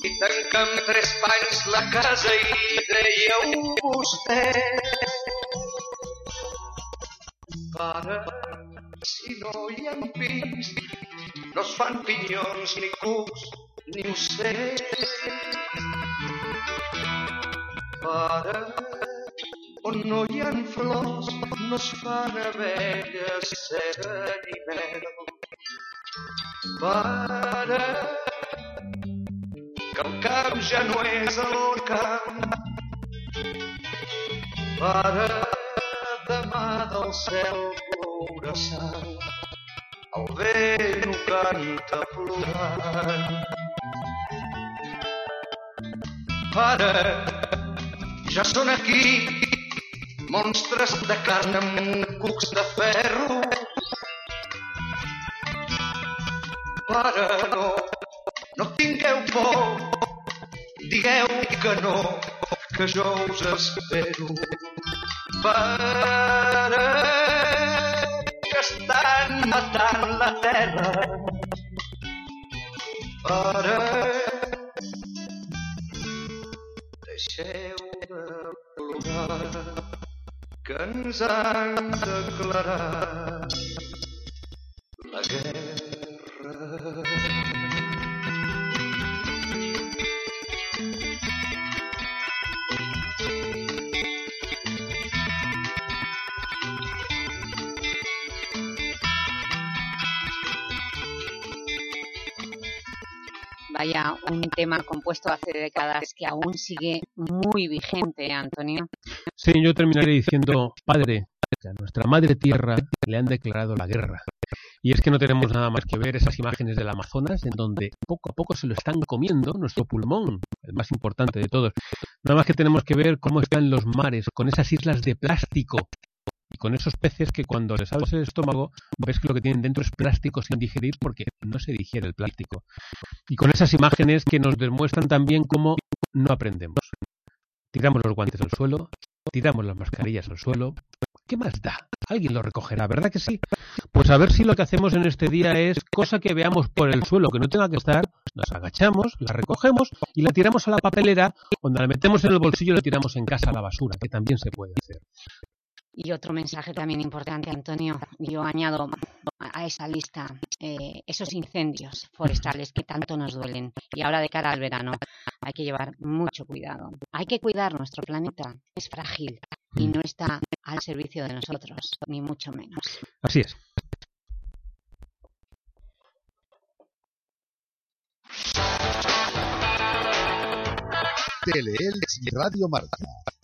i tanquem tres panys la casa i dèieu vostè. Pare, si no hi ha pis, no es fan pinyons ni cucs ni ocells. Pare, on no hi ha flors, no es fan abelles, cera ni mel. Pare, que el camp ja no és el camp. Pare, demà del cel plourà sang, el vent ho canta plorant. Pare, ja són aquí monstres de carn amb cucs de ferro. Pare, no, no tingueu por, digueu que no, que jo us espero. Pare, estan matant la terra. Pare, deixeu de plorar, que ens han declarat la guerra. Vaya, un tema compuesto hace décadas que aún sigue muy vigente, Antonio. Sí, yo terminaré diciendo, padre, a nuestra madre tierra le han declarado la guerra. Y es que no tenemos nada más que ver esas imágenes del Amazonas en donde poco a poco se lo están comiendo nuestro pulmón, el más importante de todos. Nada más que tenemos que ver cómo están los mares con esas islas de plástico y con esos peces que cuando les abres el estómago ves que lo que tienen dentro es plástico sin digerir porque no se digiere el plástico. Y con esas imágenes que nos demuestran también cómo no aprendemos. Tiramos los guantes al suelo, tiramos las mascarillas al suelo. ¿Qué más da? Alguien lo recogerá, ¿verdad que sí? Pues a ver si lo que hacemos en este día es cosa que veamos por el suelo, que no tenga que estar, nos agachamos, la recogemos y la tiramos a la papelera, cuando la metemos en el bolsillo la tiramos en casa a la basura, que también se puede hacer. Y otro mensaje también importante, Antonio, yo añado a esa lista eh, esos incendios forestales que tanto nos duelen. Y ahora de cara al verano hay que llevar mucho cuidado. Hay que cuidar nuestro planeta, es frágil y no está al servicio de nosotros, ni mucho menos. Así es. Teleelch Radio Marca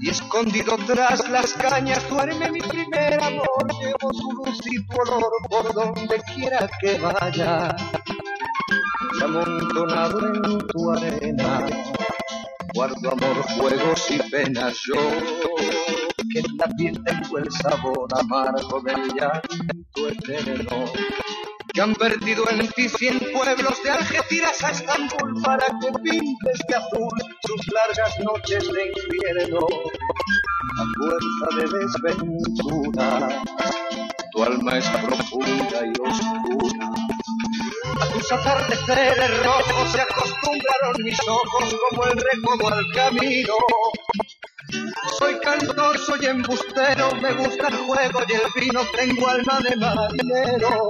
Y escondido tras las cañas duerme mi primer amor. Llevo su luz y tu olor por donde quiera que vaya. Y amontonado en tu arena, guardo amor, juegos y penas. Yo que en la piel tengo el sabor amargo del llanto eterno que han vertido en ti cien pueblos de Algeciras a Estambul para que pintes de azul sus largas noches de invierno. A fuerza de desventura, tu alma es profunda y oscura. A tus atardeceres rojos se acostumbraron mis ojos como el recodo al camino. Soy cantor, soy embustero, me gusta el juego y el vino, tengo alma de marinero.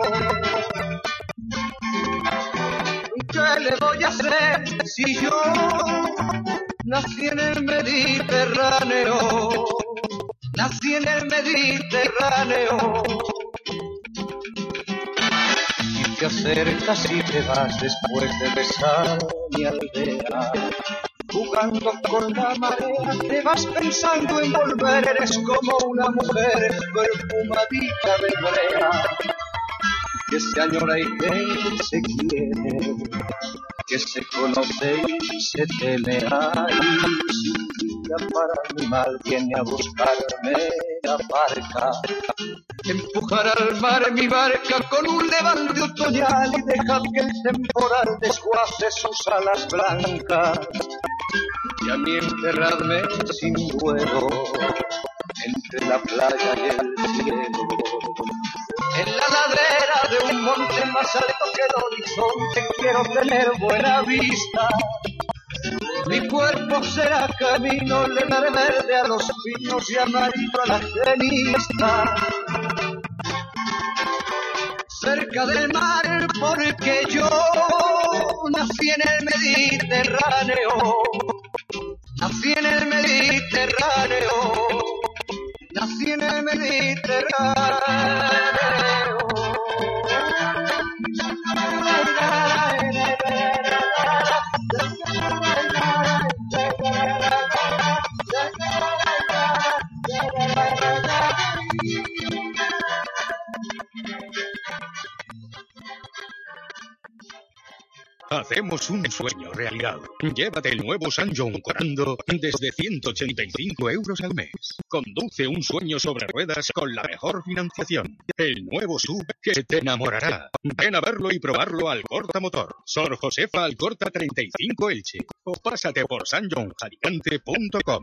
¿Qué le voy a hacer si yo nací en el Mediterráneo? Nací en el Mediterráneo. Y te acercas y te vas después de besar mi aldea. Jugando con la marea, te vas pensando en volver, eres como una mujer perfumadita de brea que se añora y que se quiere, que se conoce y se teme. Ay, si para mi mal viene a buscarme la barca, empujar al mar mi barca con un levante otoñal y dejar que el temporal desguace sus alas blancas. Y a mí enterradme sin duelo entre la playa y el cielo en la ladera de un monte más alto que el horizonte quiero tener buena vista. Mi cuerpo será camino, le daré verde a los pinos y amarillo a la genista. Cerca del mar, porque yo nací en el Mediterráneo. Nací en el Mediterráneo. Nací en el Mediterráneo. Hacemos un sueño realidad. Llévate el nuevo San John Corando desde 185 euros al mes. Conduce un sueño sobre ruedas con la mejor financiación. El nuevo sub que te enamorará. Ven a verlo y probarlo al Corta Motor. Sor Josefa Alcorta 35 Elche. O pásate por sanjohnjaricante.com.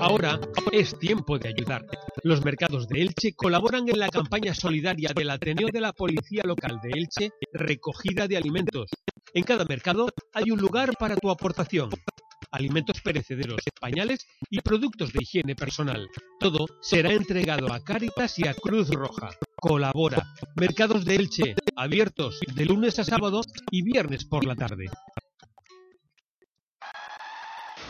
Ahora es tiempo de ayudar. Los mercados de Elche colaboran en la campaña solidaria del Ateneo de la Policía Local de Elche, Recogida de Alimentos. En cada mercado hay un lugar para tu aportación. Alimentos perecederos, pañales y productos de higiene personal. Todo será entregado a Cáritas y a Cruz Roja. Colabora. Mercados de Elche, abiertos de lunes a sábado y viernes por la tarde.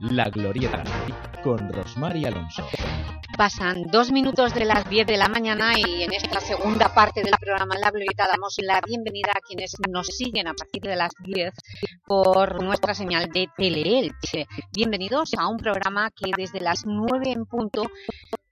La Glorieta, con Rosmar y Alonso. Pasan dos minutos de las 10 de la mañana y en esta segunda parte del programa La Glorieta damos la bienvenida a quienes nos siguen a partir de las 10 por nuestra señal de Teleelche. Bienvenidos a un programa que desde las 9 en punto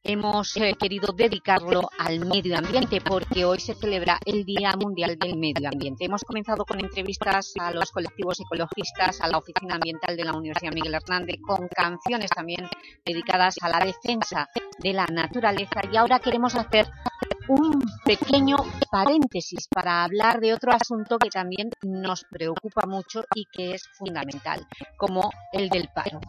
hemos eh, querido dedicarlo al medio ambiente porque hoy se celebra el Día Mundial del Medio Ambiente. Hemos comenzado con entrevistas a los colectivos ecologistas, a la Oficina Ambiental de la Universidad Miguel Hernández, con canciones también dedicadas a la defensa de la naturaleza y ahora queremos hacer un pequeño paréntesis para hablar de otro asunto que también nos preocupa mucho y que es fundamental, como el del paro.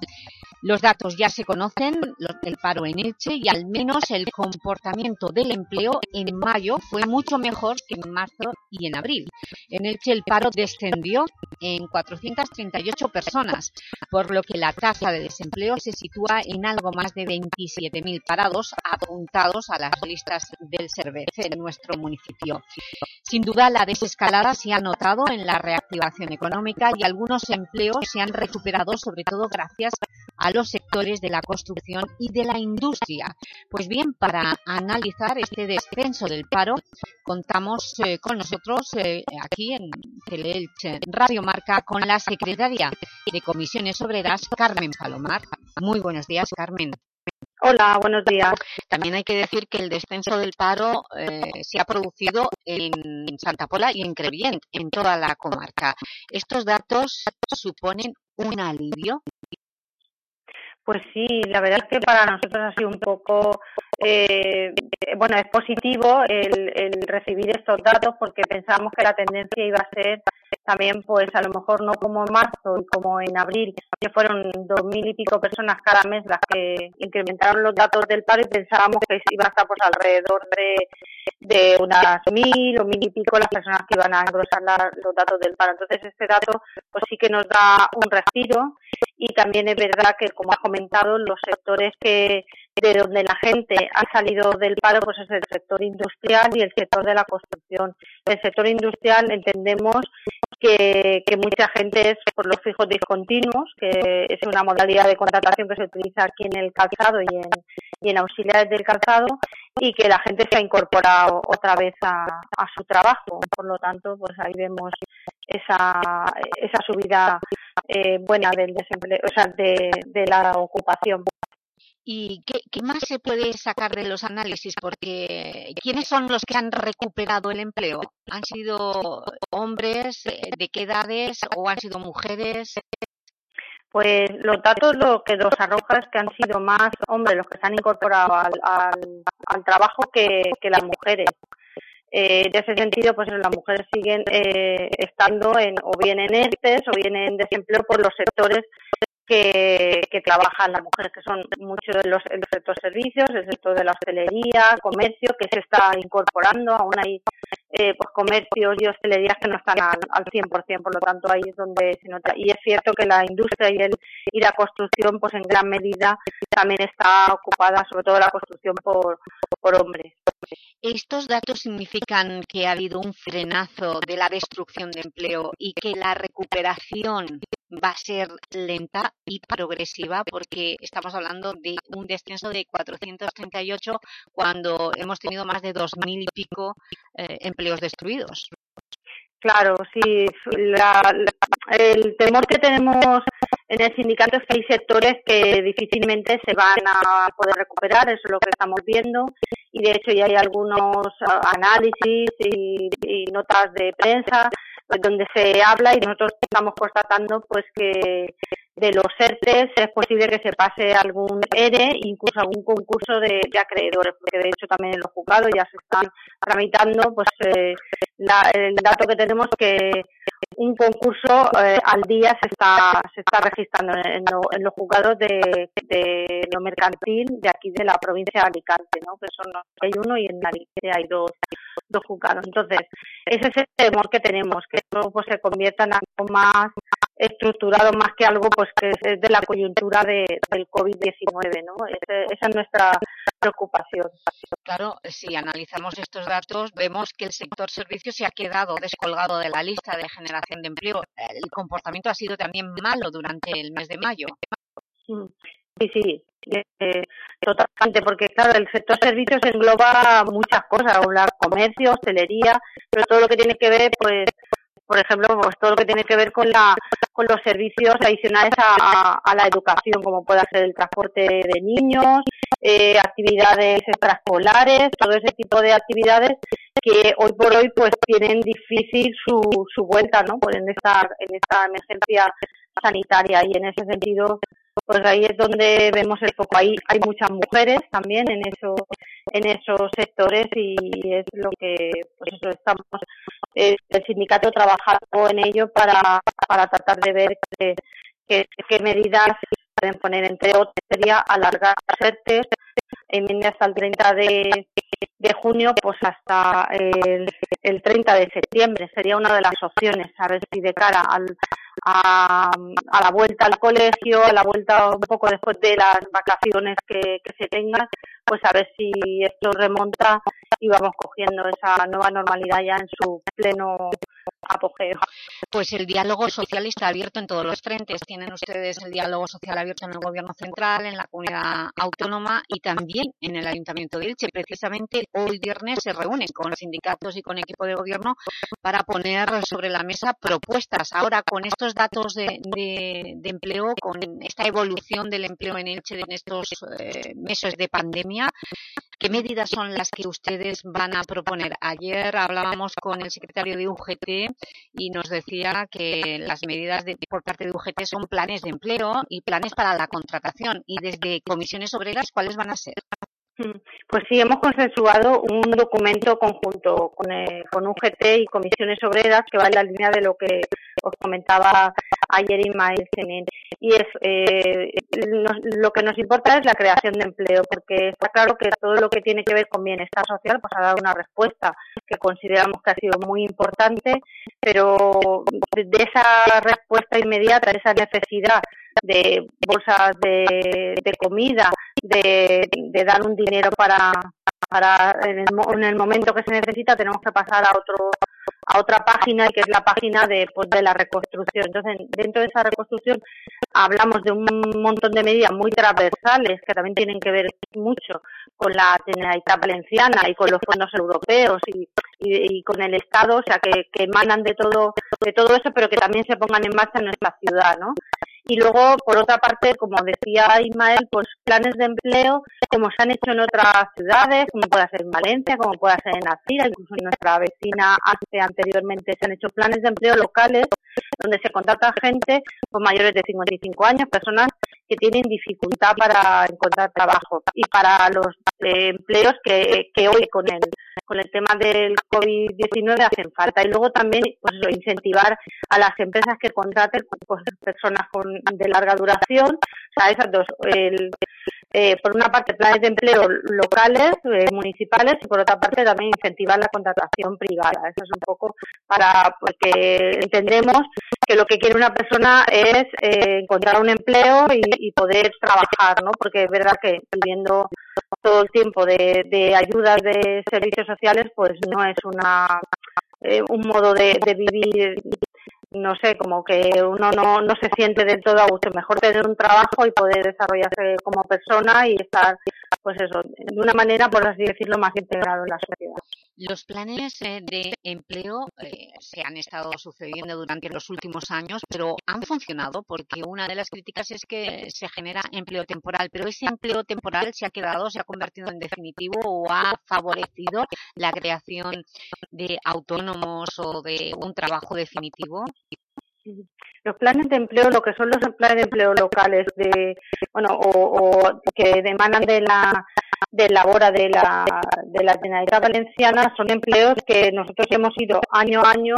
Los datos ya se conocen, los del paro en Elche, y al menos el comportamiento del empleo en mayo fue mucho mejor que en marzo y en abril. En Elche el paro descendió en 438 personas, por lo que la tasa de desempleo se sitúa en algo más de 27.000 parados apuntados a las listas del En nuestro municipio. Sin duda, la desescalada se ha notado en la reactivación económica y algunos empleos se han recuperado, sobre todo gracias a los sectores de la construcción y de la industria. Pues bien, para analizar este descenso del paro, contamos eh, con nosotros eh, aquí en Radio Marca con la secretaria de Comisiones Obreras, Carmen Palomar. Muy buenos días, Carmen. Hola, buenos días. También hay que decir que el descenso del paro eh, se ha producido en Santa Pola y en Crevillent, en toda la comarca. ¿Estos datos suponen un alivio? Pues sí, la verdad es que para nosotros ha sido un poco, eh, bueno, es positivo el, el recibir estos datos porque pensábamos que la tendencia iba a ser también, pues a lo mejor no como en marzo y como en abril, que fueron dos mil y pico personas cada mes las que incrementaron los datos del paro y pensábamos que iba a estar pues alrededor de, de unas mil o mil y pico las personas que iban a engrosar la- los datos del paro. Entonces este dato pues sí que nos da un respiro y también es verdad que como has comentado los sectores que de donde la gente ha salido del paro pues es el sector industrial y el sector de la construcción. El sector industrial entendemos que, mucha gente es por los fijos discontinuos, que es una modalidad de contratación que se utiliza aquí en el calzado y en, auxiliares del calzado, y que la gente se ha incorporado otra vez a, su trabajo. Por lo tanto, pues ahí vemos esa, esa subida eh, buena del desempleo, o sea, de la ocupación. ¿Y qué, más se puede sacar de los análisis? Porque ¿quiénes son los que han recuperado el empleo? ¿Han sido hombres? eh, ¿De qué edades? ¿O han sido mujeres? Pues los datos lo que nos arroja es que han sido más hombres los que se han incorporado al, al, al trabajo que, las mujeres. Eh, en ese sentido, pues las mujeres siguen eh, estando en, o bien en ERTES o bien en desempleo por los sectores que, que trabajan las mujeres, que son muchos de los el sector servicios, el sector de la hostelería, comercio, que se está incorporando, aún hay eh, pues comercios y hostelerías que no están al, al 100%, por lo tanto ahí es donde se nota. Y es cierto que la industria y, el, y la construcción, pues en gran medida también está ocupada, sobre todo la construcción, por hombres. ¿Estos datos significan que ha habido un frenazo de la destrucción de empleo y que la recuperación va a ser lenta y progresiva? Porque estamos hablando de un descenso de 438 cuando hemos tenido más de 2.000 y pico eh, empleos destruidos. Claro, sí. La, el temor que tenemos en el sindicato es que hay sectores que difícilmente se van a poder recuperar, eso es lo que estamos viendo, y de hecho ya hay algunos ah, análisis y, notas de prensa donde se habla y nosotros estamos constatando pues que de los ERTES es posible que se pase algún ERE, incluso algún concurso de, acreedores, porque de hecho también en los juzgados ya se están tramitando, pues eh, la- el dato que tenemos que un concurso eh, al día se está se está registrando en, lo- en los juzgados de, de lo mercantil de aquí de la provincia de Alicante, ¿no? Que son hay uno y en Alicante hay dos dos juzgados. Entonces, ese es el temor que tenemos, que esto pues se convierta en algo más estructurado más que algo pues que es de la coyuntura de, del COVID-19, ¿no? Ese- esa es nuestra preocupación. Claro, si analizamos estos datos, vemos que el sector servicios se ha quedado descolgado de la lista de generación de empleo. El comportamiento ha sido también malo durante el mes de mayo. Sí, sí, eh, totalmente, porque claro, el sector servicios engloba muchas cosas, hablar comercio, hostelería, pero todo lo que tiene que ver, pues, por ejemplo, pues todo lo que tiene que ver con la con los servicios adicionales a, a- la educación, como puede ser el transporte de niños, eh, actividades extraescolares, todo ese tipo de actividades que hoy por hoy pues tienen difícil su, su vuelta, ¿no? Pues en esta en esta emergencia sanitaria y en ese sentido pues ahí es donde vemos el foco. Ahí hay muchas mujeres también en esos en esos sectores y es lo que pues estamos eh, el sindicato trabajando en ello para para tratar de ver qué, medidas pueden poner. Entre otras sería alargar los ERTES hasta el 30 de, de junio pues hasta el, el 30 de septiembre. Sería una de las opciones a ver si de cara al a, a la vuelta al colegio, a la vuelta un poco después de las vacaciones que, que se tengan, pues a ver si esto remonta y vamos cogiendo esa nueva normalidad ya en su pleno Pues el diálogo social está abierto en todos los frentes. Tienen ustedes el diálogo social abierto en el Gobierno Central, en la Comunidad Autónoma y también en el Ayuntamiento de Elche. Precisamente hoy viernes se reúnen con sindicatos y con equipo de gobierno para poner sobre la mesa propuestas. Ahora, con estos datos de, de- de empleo, con esta evolución del empleo en Elche en estos eh, meses de pandemia, ¿Qué medidas son las que ustedes van a proponer? Ayer hablábamos con el secretario de UGT y nos decía que las medidas de- por parte de UGT son planes de empleo y planes para la contratación. Y desde comisiones obreras, ¿cuáles van a ser? Mm, Pues sí, hemos consensuado un documento conjunto con, eh, con UGT y comisiones obreras que va en la línea de lo que os comentaba ayer Ismael Zenén. Y es eh, nos- lo que nos importa es la creación de empleo, porque está claro que todo lo que tiene que ver con bienestar social pues ha dado una respuesta que consideramos que ha sido muy importante, pero de esa respuesta inmediata, esa necesidad de bolsas de, comida, de, de dar un dinero para, para en, el, en el momento que se necesita, tenemos que pasar a otro a otra página y que es la página de, pues, de la reconstrucción. Entonces, dentro de esa reconstrucción hablamos de un montón de medidas muy transversales que también tienen que ver mucho con la Generalitat Valenciana y con los fondos europeos y, y, y con el Estado, o sea, que, que emanan de todo, de todo eso, pero que también se pongan en marcha en nuestra ciudad, ¿no? Y luego, por otra parte, como decía Ismael, pues planes de empleo, como se han hecho en otras ciudades, como puede ser en Valencia, como puede ser en Alcira, incluso en nuestra vecina hace anteriormente se han hecho planes de empleo locales donde se contrata gente con mayores de 55 años, personas que tienen dificultad para encontrar trabajo y para los eh, empleos que, que hoy con el con el tema del COVID-19 hacen falta. Y luego también pues, incentivar a las empresas que contraten pues, personas con, de larga duración. O sea, esas dos. El, eh, por una parte, planes de empleo locales, eh, municipales, y por otra parte, también incentivar la contratación privada. Eso es un poco para, porque entendemos que lo que quiere una persona es eh, encontrar un empleo y, poder trabajar, ¿no? Porque es verdad que viviendo todo el tiempo de, de ayudas de servicios sociales, pues no es una eh, un modo de, de vivir no sé, como que uno no, no se siente del todo a gusto. Mejor tener un trabajo y poder desarrollarse como persona y estar, pues eso, de una manera, por así decirlo, más integrado en la sociedad. Los planes eh, de empleo eh, se han estado sucediendo durante los últimos años, pero han funcionado porque una de las críticas es que se genera empleo temporal, pero ese empleo temporal se ha quedado, se ha convertido en definitivo o ha favorecido la creación de autónomos o de un trabajo definitivo. Los planes de empleo, lo que son los planes de empleo locales de, bueno, o, o que emanan de la de la hora de la de la Generalitat Valenciana son empleos que nosotros hemos ido año a año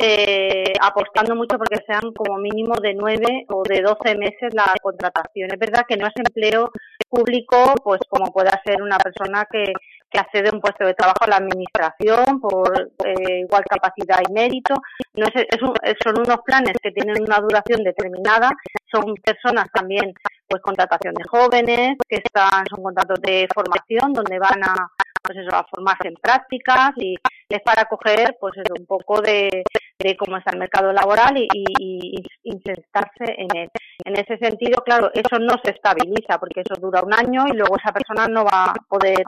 eh, apostando mucho porque sean como mínimo de nueve o de doce meses la contratación. Es verdad que no es empleo público, pues como pueda ser una persona que, que accede a un puesto de trabajo a la administración por eh, igual capacidad y mérito. No es, es un, son unos planes que tienen una duración determinada, son personas también pues contratación de jóvenes, que están, son contratos de formación donde van a pues eso, a formarse en prácticas y es para coger pues eso, un poco de, de cómo está el mercado laboral y, y, y insertarse en él. En ese sentido, claro, eso no se estabiliza porque eso dura un año y luego esa persona no va a poder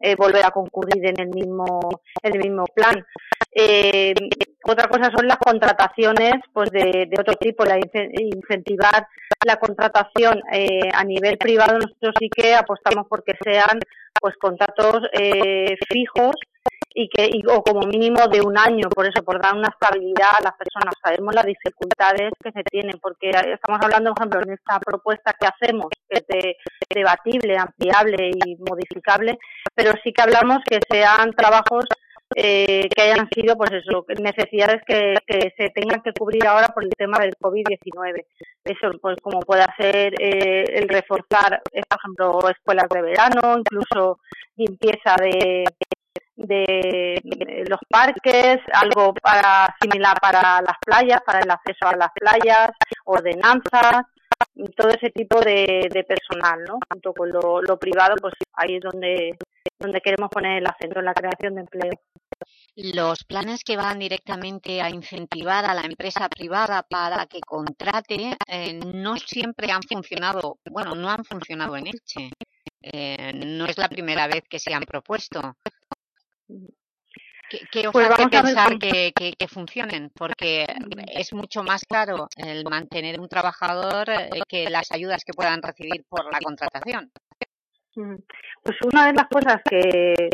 eh, volver a concurrir en el mismo, en el mismo plan. Eh, otra cosa son las contrataciones pues de, de otro tipo, la incentivar la contratación eh, a nivel privado. Nosotros sí que apostamos porque sean pues contratos eh, fijos y que y, o como mínimo de un año, por eso, por dar una estabilidad a las personas. Sabemos las dificultades que se tienen, porque estamos hablando, por ejemplo, en esta propuesta que hacemos, que es de, debatible, ampliable y modificable, pero sí que hablamos que sean trabajos eh, que hayan sido, pues eso, necesidades que, que se tengan que cubrir ahora por el tema del COVID-19. Eso, pues como pueda ser eh, el reforzar, eh, por ejemplo, escuelas de verano, incluso limpieza de, de, los parques, algo para similar para las playas, para el acceso a las playas, ordenanzas, todo ese tipo de, de personal, ¿no? Junto con lo, lo privado, pues ahí es donde, donde queremos poner el acento en la creación de empleo. Los planes que van directamente a incentivar a la empresa privada para que contrate eh, no siempre han funcionado, bueno, no han funcionado en Elche. Eh, no es la primera vez que se han propuesto. ¿Qué, qué os Pues hace pensar que, que, que funcionen? Porque es mucho más caro el mantener un trabajador eh, que las ayudas que puedan recibir por la contratación. Pues una de las cosas que,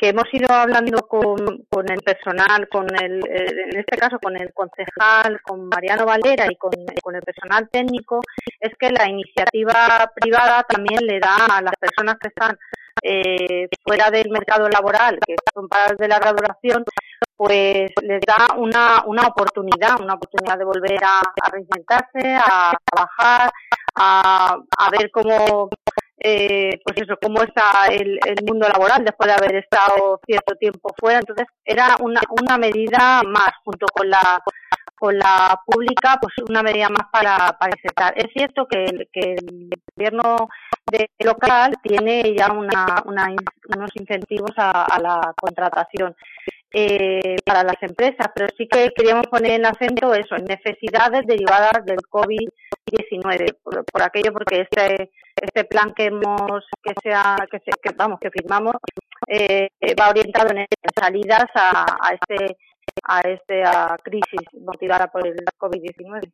que hemos ido hablando con, con el personal, con el, eh, en este caso con el concejal, con Mariano Valera y con, con el personal técnico, es que la iniciativa privada también le da a las personas que están eh, fuera del mercado laboral, que son paradas de larga duración, pues les da una, una oportunidad, una oportunidad de volver a, reinventarse, a trabajar, a, a ver cómo eh, pues eso, cómo está el, el mundo laboral después de haber estado cierto tiempo fuera. Entonces, era una, una medida más, junto con la con la pública, pues una medida más para, para insertar. Es cierto que, que gobierno de local tiene ya una, una unos incentivos a, la contratación. eh, para las empresas, pero sí que queríamos poner en acento eso, en necesidades derivadas del COVID-19, por, por, aquello porque este este plan que hemos que sea que, se, que vamos que firmamos eh, va orientado en salidas a, a este a esta crisis motivada por el COVID-19.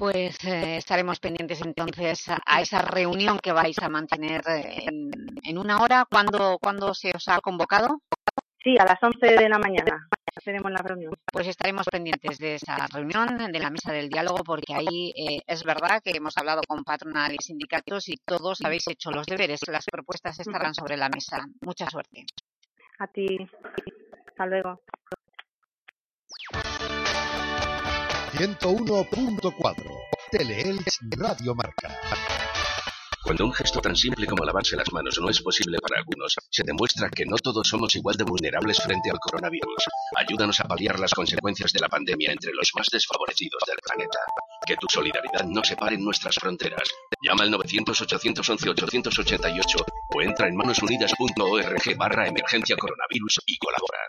Pues eh, estaremos pendientes entonces a, a, esa reunión que vais a mantener en, en una hora. ¿Cuándo, ¿Cuándo se os ha convocado? Sí, a las 11 de la mañana tenemos la reunión. Pues estaremos pendientes de esa reunión, de la mesa del diálogo, porque ahí eh, es verdad que hemos hablado con patronal y sindicatos y todos habéis hecho los deberes. Las propuestas estarán sobre la mesa. Mucha suerte. A ti. Hasta luego. 101.4 Teleelch Radio Marca. Cuando un gesto tan simple como lavarse las manos no es posible para algunos, se demuestra que no todos somos igual de vulnerables frente al coronavirus. Ayúdanos a paliar las consecuencias de la pandemia entre los más desfavorecidos del planeta. Que tu solidaridad no separe nuestras fronteras. Llama al 900-811-888 o entra en manosunidas.org barra emergencia coronavirus y colabora.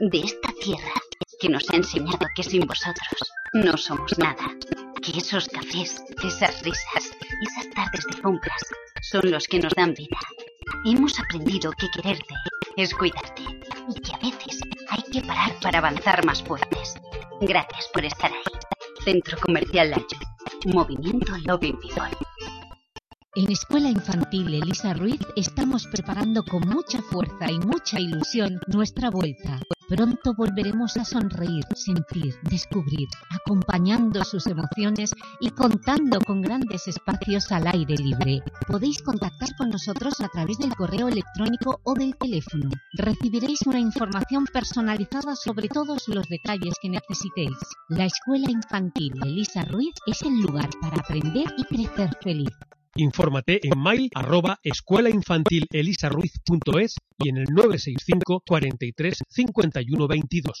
de esta tierra que nos ha enseñado que sin vosotros no somos nada, que esos cafés, esas risas, esas tardes de compras son los que nos dan vida. Hemos aprendido que quererte es cuidarte y que a veces hay que parar para avanzar más fuertes. Gracias por estar ahí. Centro Comercial Layo. Movimiento Loving People. En Escuela Infantil Elisa Ruiz estamos preparando con mucha fuerza y mucha ilusión nuestra vuelta. Pronto volveremos a sonreír, sentir, descubrir, acompañando sus emociones y contando con grandes espacios al aire libre. Podéis contactar con nosotros a través del correo electrónico o del teléfono. Recibiréis una información personalizada sobre todos los detalles que necesitéis. La Escuela Infantil Elisa Ruiz es el lugar para aprender y crecer feliz. Infórmate en mail arroba escuelainfantilelisaruiz.es y en el 965 43 51 22.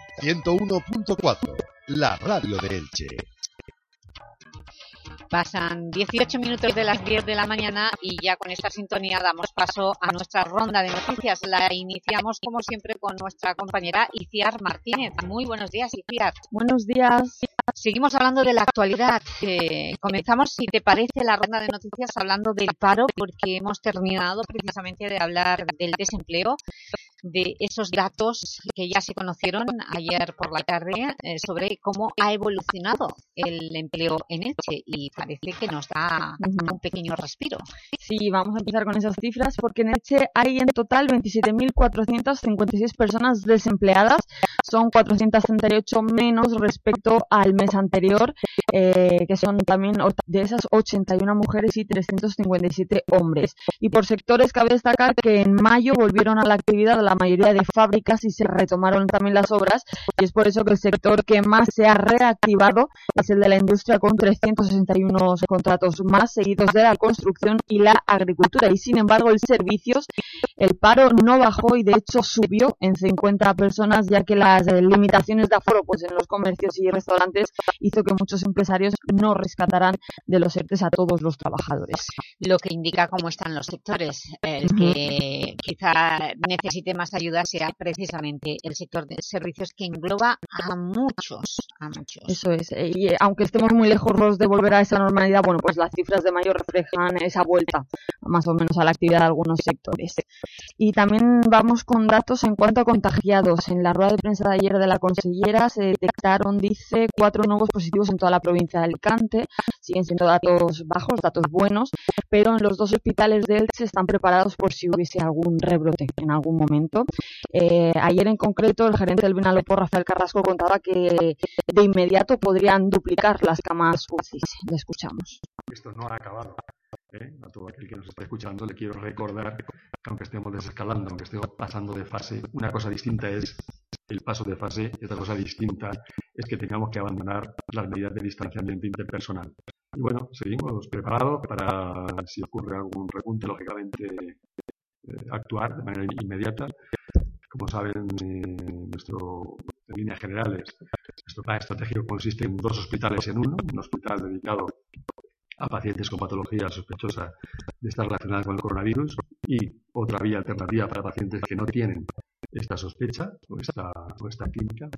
101.4, la radio de Elche. Pasan 18 minutos de las 10 de la mañana y ya con esta sintonía damos paso a nuestra ronda de noticias. La iniciamos como siempre con nuestra compañera Iciar Martínez. Muy buenos días, Iciar. Buenos días. Seguimos hablando de la actualidad. Eh, comenzamos, si te parece, la ronda de noticias hablando del paro, porque hemos terminado precisamente de hablar del desempleo, de esos datos que ya se conocieron ayer por la tarde eh, sobre cómo ha evolucionado el empleo en Elche y parece que nos da un pequeño respiro. Sí, vamos a empezar con esas cifras porque en Elche hay en total 27.456 personas desempleadas, son 438 menos respecto al mes anterior, eh, que son también de esas 81 mujeres y 357 hombres. Y por sectores cabe destacar que en mayo volvieron a la actividad la mayoría de fábricas y se retomaron también las obras y es por eso que el sector que más se ha reactivado es el de la industria con 361 contratos más seguidos de la construcción y la agricultura. Y sin embargo, el servicios, el paro no bajó y de hecho subió en 50 personas, ya que las limitaciones de aforo pues, en los comercios y restaurantes hizo que muchos empresarios no rescataran de los ERTES a todos los trabajadores. Lo que indica cómo están los sectores. El que quizá necesite más ayuda sea precisamente el sector de servicios que engloba a muchos, a muchos. Eso es. eh, Y eh, aunque estemos muy lejos de volver a esa normalidad, bueno, pues las cifras de mayo reflejan esa vuelta más o menos a la actividad de algunos sectores. Y también vamos con datos en cuanto a contagiados. En la rueda de prensa de ayer de la consellera se detectaron, dice, cuatro nuevos positivos en toda la provincia de Alicante. Siguen siendo datos bajos, datos buenos, pero en los dos hospitales de Elche están preparados por si hubiese algún rebrote en algún momento. Eh, ayer en concreto el gerente del Vinalopó, Rafael Carrasco, contaba que de inmediato podrían duplicar las camas UCI. Le escuchamos. Esto no ha acabado. ¿eh? A todo aquel que nos esté escuchando le quiero recordar que aunque estemos desescalando, aunque estemos pasando de fase, una cosa distinta es el paso de fase y otra cosa distinta es que tengamos que abandonar las medidas de distanciamiento interpersonal. Y bueno, seguimos preparados para, si ocurre algún repunte, lógicamente actuar de manera inmediata. Como saben, eh, nuestro, en líneas generales, nuestro plan estratégico consiste en dos hospitales en uno, un hospital dedicado a pacientes con patología sospechosa de estar relacionada con el coronavirus y otra vía alternativa para pacientes que no tienen esta sospecha o esta, o esta clínica,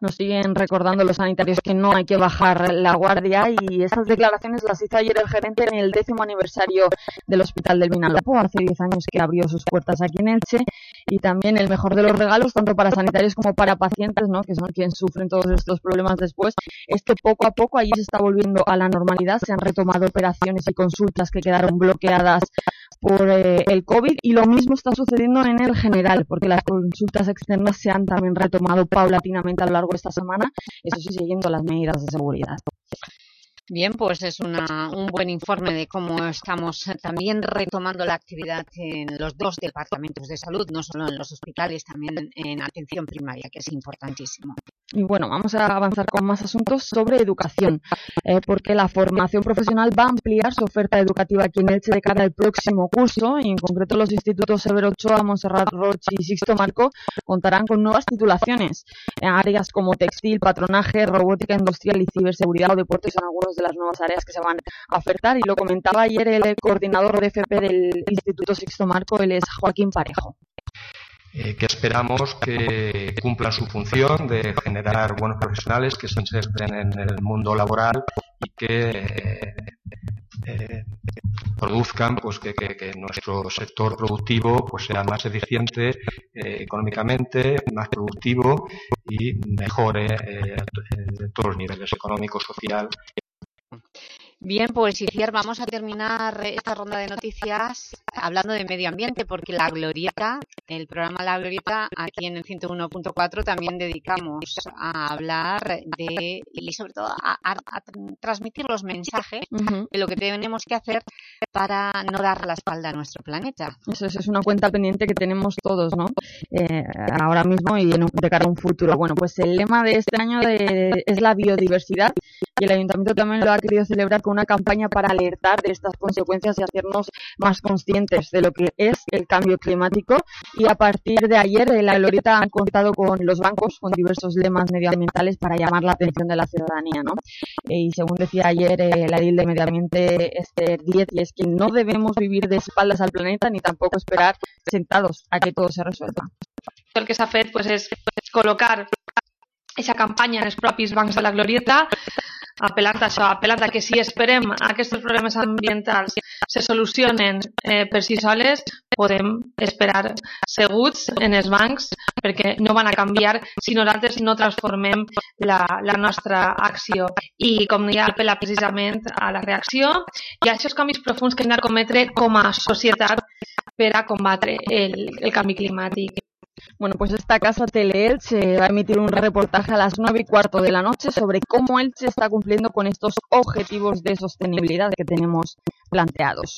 Nos siguen recordando los sanitarios que no hay que bajar la guardia y esas declaraciones las hizo ayer el gerente en el décimo aniversario del Hospital del Vinalopó, hace 10 años que abrió sus puertas aquí en Elche y también el mejor de los regalos, tanto para sanitarios como para pacientes, ¿no? que son quienes sufren todos estos problemas después, es que poco a poco allí se está volviendo a la normalidad, se han retomado operaciones y consultas que quedaron bloqueadas por eh, el COVID y lo mismo está sucediendo en el general, porque las consultas externas se han también retomado paulatinamente a lo largo de esta semana, eso sí, siguiendo las medidas de seguridad. Bien, pues es una, un buen informe de cómo estamos también retomando la actividad en los dos departamentos de salud, no solo en los hospitales, también en atención primaria, que es importantísimo. Y bueno, vamos a avanzar con más asuntos sobre educación, eh, porque la formación profesional va a ampliar su oferta educativa aquí en Elche de cara al próximo curso, y en concreto los institutos Severo Ochoa, Montserrat Roch y Sixto Marco contarán con nuevas titulaciones en áreas como textil, patronaje, robótica industrial y ciberseguridad o deportes son algunos de las nuevas áreas que se van a ofertar, y lo comentaba ayer el coordinador de FP del Instituto Sixto Marco, él es Joaquín Parejo. Eh, que esperamos que cumplan su función de generar buenos profesionales que se inserten en el mundo laboral y que eh, eh, produzcan pues que, nuestro sector productivo pues sea más eficiente económicamente, más productivo y mejore en todos los niveles económico, social Bien, pues Iciar, vamos a terminar esta ronda de noticias hablando de medio ambiente, porque La Glorieta, el programa La Glorieta, aquí en el 101.4 también dedicamos a hablar de, y sobre todo a, a- a transmitir los mensajes de lo que tenemos que hacer para no dar la espalda a nuestro planeta. Eso es, es una cuenta pendiente que tenemos todos, ¿no? Eh, ahora mismo y en un- de cara a un futuro. Bueno, pues el lema de este año de- es la biodiversidad y el Ayuntamiento también lo ha querido celebrar con una campaña para alertar de estas consecuencias y hacernos más conscientes de lo que es el cambio climático. Y a partir de ayer, en la Glorieta han contado con los bancos, con diversos lemas medioambientales para llamar la atención de la ciudadanía, ¿no? Eh, y según decía ayer eh, la ley de medio ambiente este 10, y es que no debemos vivir de espaldas al planeta ni tampoco esperar sentados a que todo se resuelva. El que s'ha fet pues, és col·locar aquesta campanya en els propis bancs de la Glorieta, apel·lant a això, apel·lant a que si esperem aquests problemes ambientals se solucionen eh, per si soles, podem esperar seguts en els bancs perquè no van a canviar si nosaltres no transformem la, la nostra acció. I com ja apel·la precisament a la reacció i a aquests canvis profuns que hem de cometre com a societat per a combatre el, el canvi climàtic. Bueno, pues esta casa Teleelche va a emitir un reportaje a las nueve y cuarto de la noche sobre cómo Elche está cumpliendo con estos objetivos de sostenibilidad que tenemos planteados.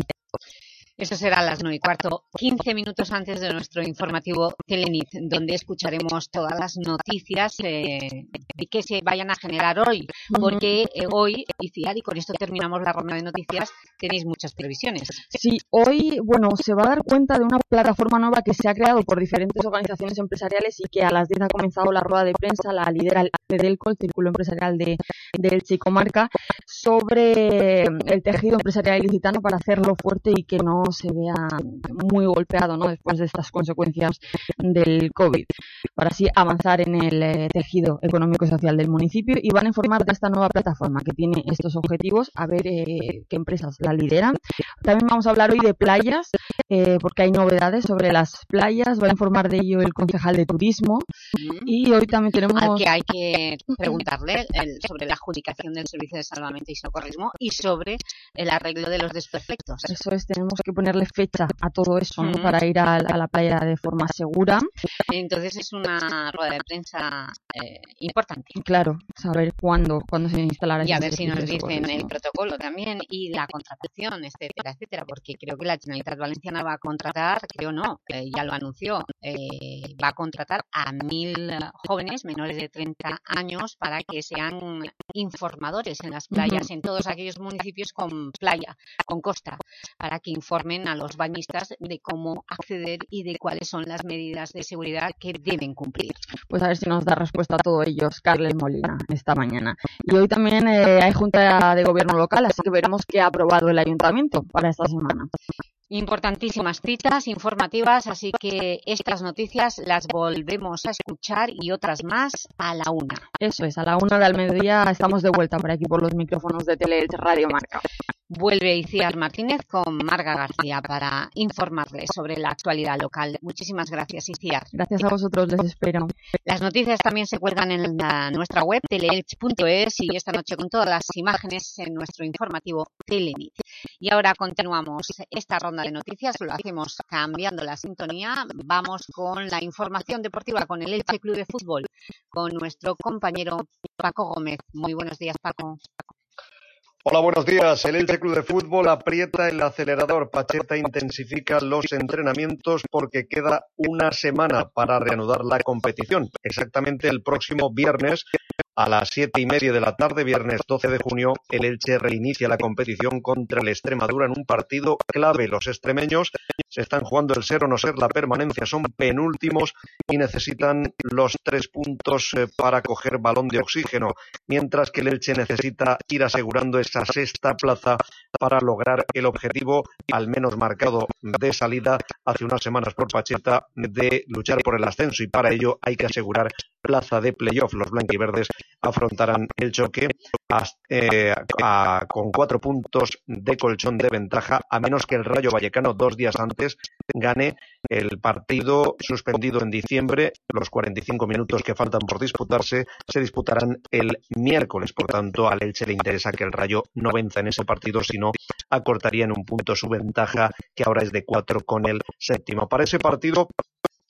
Eso será a las 9 y cuarto, 15 minutos antes de nuestro informativo Telenit, donde escucharemos todas las noticias eh, que se vayan a generar hoy, porque eh, hoy, y con esto terminamos la ronda de noticias, tenéis muchas previsiones. Sí, hoy, bueno, se va a dar cuenta de una plataforma nueva que se ha creado por diferentes organizaciones empresariales y que a las 10 ha comenzado la rueda de prensa, la lidera el Delco, el Círculo Empresarial de, del Chicomarca, sobre el tejido empresarial ilicitano para hacerlo fuerte y que no se vea muy golpeado ¿no? después de estas consecuencias del COVID, para así avanzar en el eh, tejido económico y social del municipio y van a informar de esta nueva plataforma que tiene estos objetivos, a ver eh, qué empresas la lideran. También vamos a hablar hoy de playas, eh, porque hay novedades sobre las playas, va a informar de ello el concejal de turismo y hoy también tenemos... Al que hay que preguntarle sobre la adjudicación del servicio de salvamento y socorrismo y sobre el arreglo de los desperfectos. Eso es, tenemos que ponerle fecha a todo eso para ir a, la playa de forma segura. Entonces es una rueda de prensa eh, importante. Claro, saber cuándo, cuándo se instalará. Y a ver si nos dicen el protocolo también y la contratación, etcétera, etcétera, porque creo que la Generalitat Va a contratar, creo no, eh, ya lo anunció, eh, va a contratar a mil jóvenes menores de 30 años para que sean informadores en las playas, en todos aquellos municipios con playa, con costa, para que informen a los bañistas de cómo acceder y de cuáles son las medidas de seguridad que deben cumplir. Pues a ver si nos da respuesta a todos ellos Carles Molina esta mañana. Y hoy también eh, hay Junta de Gobierno local, así que veremos qué ha aprobado el Ayuntamiento para esta semana. Importantísimas citas informativas, así que estas noticias las volvemos a escuchar y otras más a la una. Eso es, a la una del mediodía estamos de vuelta por aquí por los micrófonos de Tele Radio Marca. Vuelve Iciar Martínez con Marga García para informarles sobre la actualidad local. Muchísimas gracias, Iciar. Gracias a vosotros, les espero. Las noticias también se cuelgan en nuestra web, teleelch.es, y esta noche con todas las imágenes en nuestro informativo Telenit. Y ahora continuamos esta ronda de noticias, lo hacemos cambiando la sintonía. Vamos con la información deportiva con el Elche Club de Fútbol, con nuestro compañero Paco Gómez. Muy buenos días, Paco. Hola, buenos días. El Elche Club de Fútbol aprieta el acelerador. Pacheta intensifica los entrenamientos porque queda una semana para reanudar la competición. Exactamente el próximo viernes a las siete y media de la tarde, viernes 12 de junio, el Elche reinicia la competición contra el Extremadura en un partido clave. Los extremeños se están jugando el ser o no ser la permanencia, son penúltimos y necesitan los tres puntos eh, para coger balón de oxígeno, mientras que el Elche necesita ir asegurando esa sexta plaza para lograr el objetivo, al menos marcado de salida hace unas semanas por Pacheta, de luchar por el ascenso y para ello hay que asegurar plaza de playoff. Los blanquiverdes afrontarán el choque eh, con cuatro puntos de colchón de ventaja, a menos que el Rayo Vallecano dos días antes gane el partido suspendido en diciembre. Los 45 minutos que faltan por disputarse se disputarán el miércoles. Por tanto, al Elche le interesa que el Rayo no venza en ese partido, sino acortaría en un punto su ventaja, que ahora es de cuatro con el séptimo. Para ese partido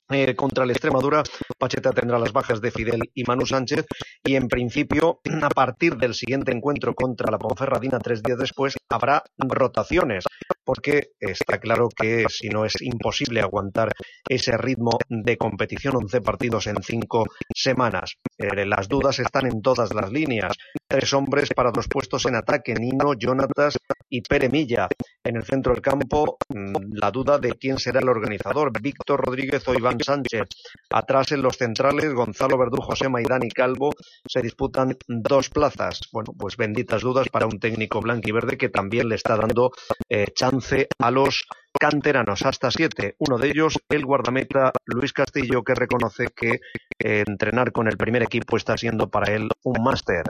eh, contra el Extremadura, Pacheta tendrá las bajas de Fidel y Manu Sánchez y en principio a partir del siguiente encuentro contra la Ponferradina tres días después habrá rotaciones porque está claro que si no es imposible aguantar ese ritmo de competición, 11 partidos en cinco semanas. Eh, las dudas están en todas las líneas. Tres hombres para dos puestos en ataque, Nino, Jonatas y Pere Milla. En el centro del campo, mm, la duda de quién será el organizador, Víctor Rodríguez o Iván Sánchez. Atrás en los centrales, Gonzalo Verdú, José Maidán y Calvo se disputan dos plazas. Bueno, pues benditas dudas para un técnico blanco y verde que también le está dando eh, chance a los canteranos, hasta siete. Uno de ellos, el guardameta Luis Castillo, que reconoce que eh, entrenar con el primer equipo está siendo para él un máster.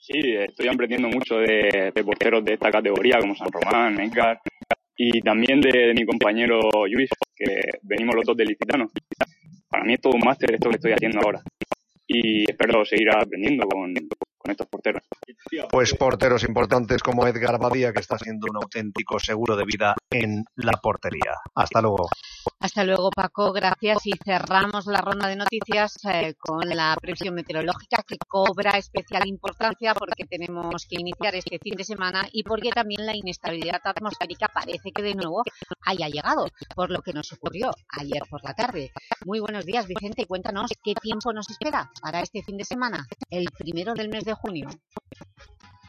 Sí, estoy aprendiendo mucho de, porteros de esta categoría, como San Román, Edgar, y también de, mi compañero Luis, que venimos los dos del Licitano. Para mí es todo un máster esto que estoy haciendo ahora. Y espero seguir aprendiendo con, estos porteros. Pues porteros importantes como Edgar Badía, que está siendo un auténtico seguro de vida en la portería. Hasta luego. Hasta luego, Paco. Gracias. Y cerramos la ronda de noticias eh, con la previsión meteorológica que cobra especial importancia porque tenemos que iniciar este fin de semana y porque también la inestabilidad atmosférica parece que de nuevo haya llegado, por lo que nos ocurrió ayer por la tarde. Muy buenos días, Vicente. Cuéntanos qué tiempo nos espera para este fin de semana, el primero del mes de junio.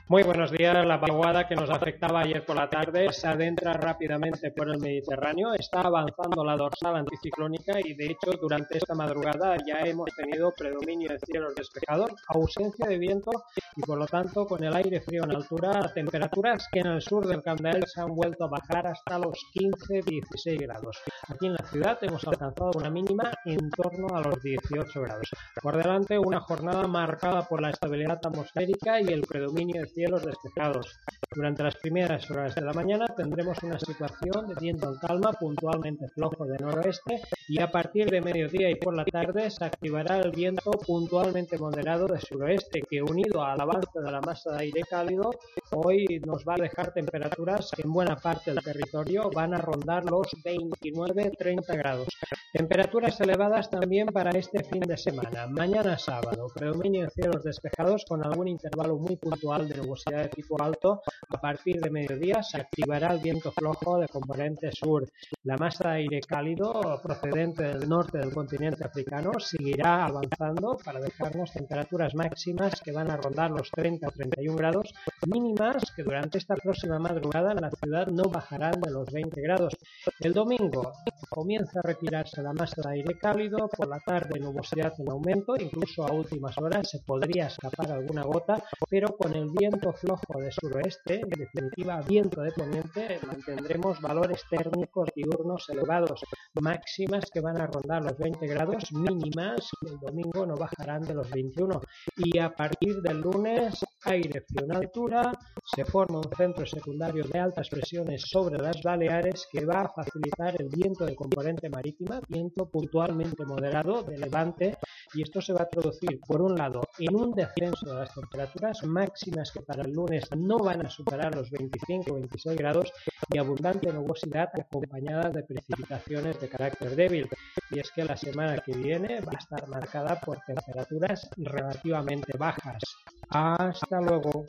Muy buenos días. La vaguada que nos afectaba ayer por la tarde se adentra rápidamente por el Mediterráneo. Está avanzando la dorsal anticiclónica y, de hecho, durante esta madrugada ya hemos tenido predominio de cielos despejados, ausencia de viento y, por lo tanto, con el aire frío en altura, temperaturas que en el sur del Candael se han vuelto a bajar hasta los 15-16 grados. Aquí en la ciudad hemos alcanzado una mínima en torno a los 18 grados. Por delante, una jornada marcada por la estabilidad atmosférica y el predominio de cielos despejados. Durante las primeras horas de la mañana tendremos una situación de viento en calma, puntualmente flojo de noroeste, y a partir de mediodía y por la tarde se activará el viento puntualmente moderado de suroeste, que unido al avance de la masa de aire cálido, hoy nos va a dejar temperaturas que en buena parte del territorio van a rondar los 29-30 grados. Temperaturas elevadas también para este fin de semana. Mañana sábado, predominio de cielos despejados con algún intervalo muy puntual de nubosidad de tipo alto. A partir de mediodía se activará el viento flojo de componente sur. La masa de aire cálido procedente del norte del continente africano seguirá avanzando para dejarnos temperaturas máximas que van a rondar los 30-31 grados, mínimas que durante esta próxima madrugada en la ciudad no bajarán de los 20 grados. El domingo comienza a retirarse la masa de aire cálido, por la tarde nubosidad en aumento, incluso a últimas horas se podría escapar alguna gota, pero con el viento flojo de suroeste, en definitiva viento de poniente, mantendremos valores térmicos diurnos elevados, máximas que van a rondar los 20 grados, mínimas el domingo no bajarán de los 21 y a partir del lunes aire frío en altura, se forma un centro secundario de altas presiones sobre las Baleares que va a facilitar el viento de componente marítima, viento puntualmente moderado de levante y esto se va a traducir por un lado en un descenso de las temperaturas máximas que para el lunes no van a superar los 25 o 26 grados y abundante nubosidad acompañada de precipitaciones de carácter débil. Y es que la semana que viene va a estar marcada por temperaturas relativamente bajas. Hasta luego.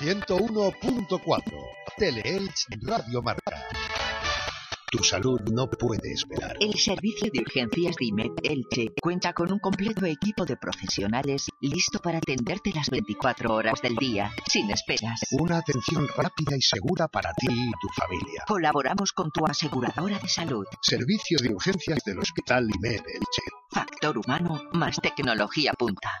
101.4 Teleelch Radio Marca. Tu salud no puede esperar. El servicio de urgencias de IMED Elche cuenta con un completo equipo de profesionales listo para atenderte las 24 horas del día, sin esperas. Una atención rápida y segura para ti y tu familia. Colaboramos con tu aseguradora de salud. Servicio de urgencias del Hospital IMED Elche. Factor humano más tecnología punta.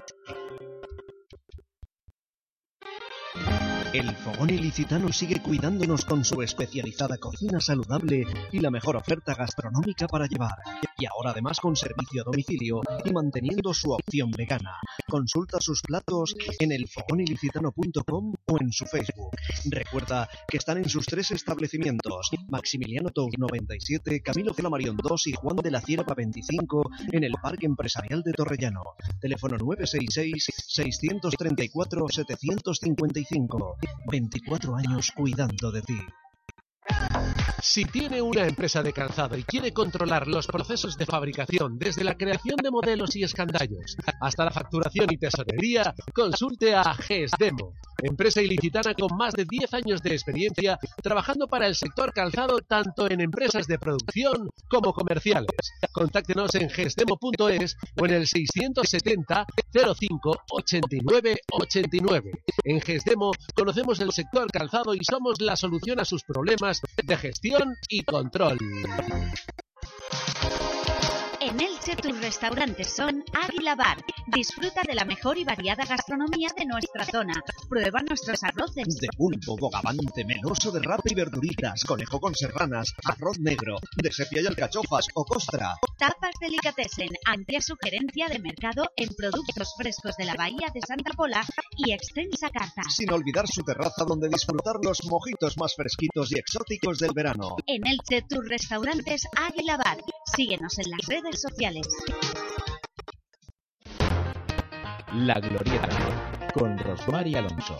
El Fogón Ilicitano sigue cuidándonos con su especializada cocina saludable y la mejor oferta gastronómica para llevar. Y ahora además con servicio a domicilio y manteniendo su opción vegana. Consulta sus platos en elfogonilicitano.com o en su Facebook. Recuerda que están en sus tres establecimientos, Maximiliano Tous 97, Camilo Flamarión 2 y Juan de la Cierva 25 en el Parque Empresarial de Torrellano. Teléfono 966 634 755. 24 años cuidando de ti. Si tiene una empresa de calzado y quiere controlar los procesos de fabricación desde la creación de modelos y escandallos hasta la facturación y tesorería, consulte a GESDEMO. empresa ilicitana con más de 10 años de experiencia trabajando para el sector calzado tanto en empresas de producción como comerciales. Contáctenos en gestemo.es o en el 670 05 89 89. En Gestemo conocemos el sector calzado y somos la solución a sus problemas de gestión y control. En Elche tus restaurantes son Águila Bar. Disfruta de la mejor y variada gastronomía de nuestra zona. Prueba nuestros arroces. De pulpo, bogavante, meloso de rapa y verduritas, conejo con serranas, arroz negro, de sepia y alcachofas o costra. Tapas Delicatessen. Amplia sugerencia de mercado en productos frescos de la Bahía de Santa Pola y extensa carta. Sin olvidar su terraza donde disfrutar los mojitos más fresquitos y exóticos del verano. En Elche tus restaurantes Águila Bar. Síguenos en las redes sociales. La Glorieta, con Rosmar y Alonso.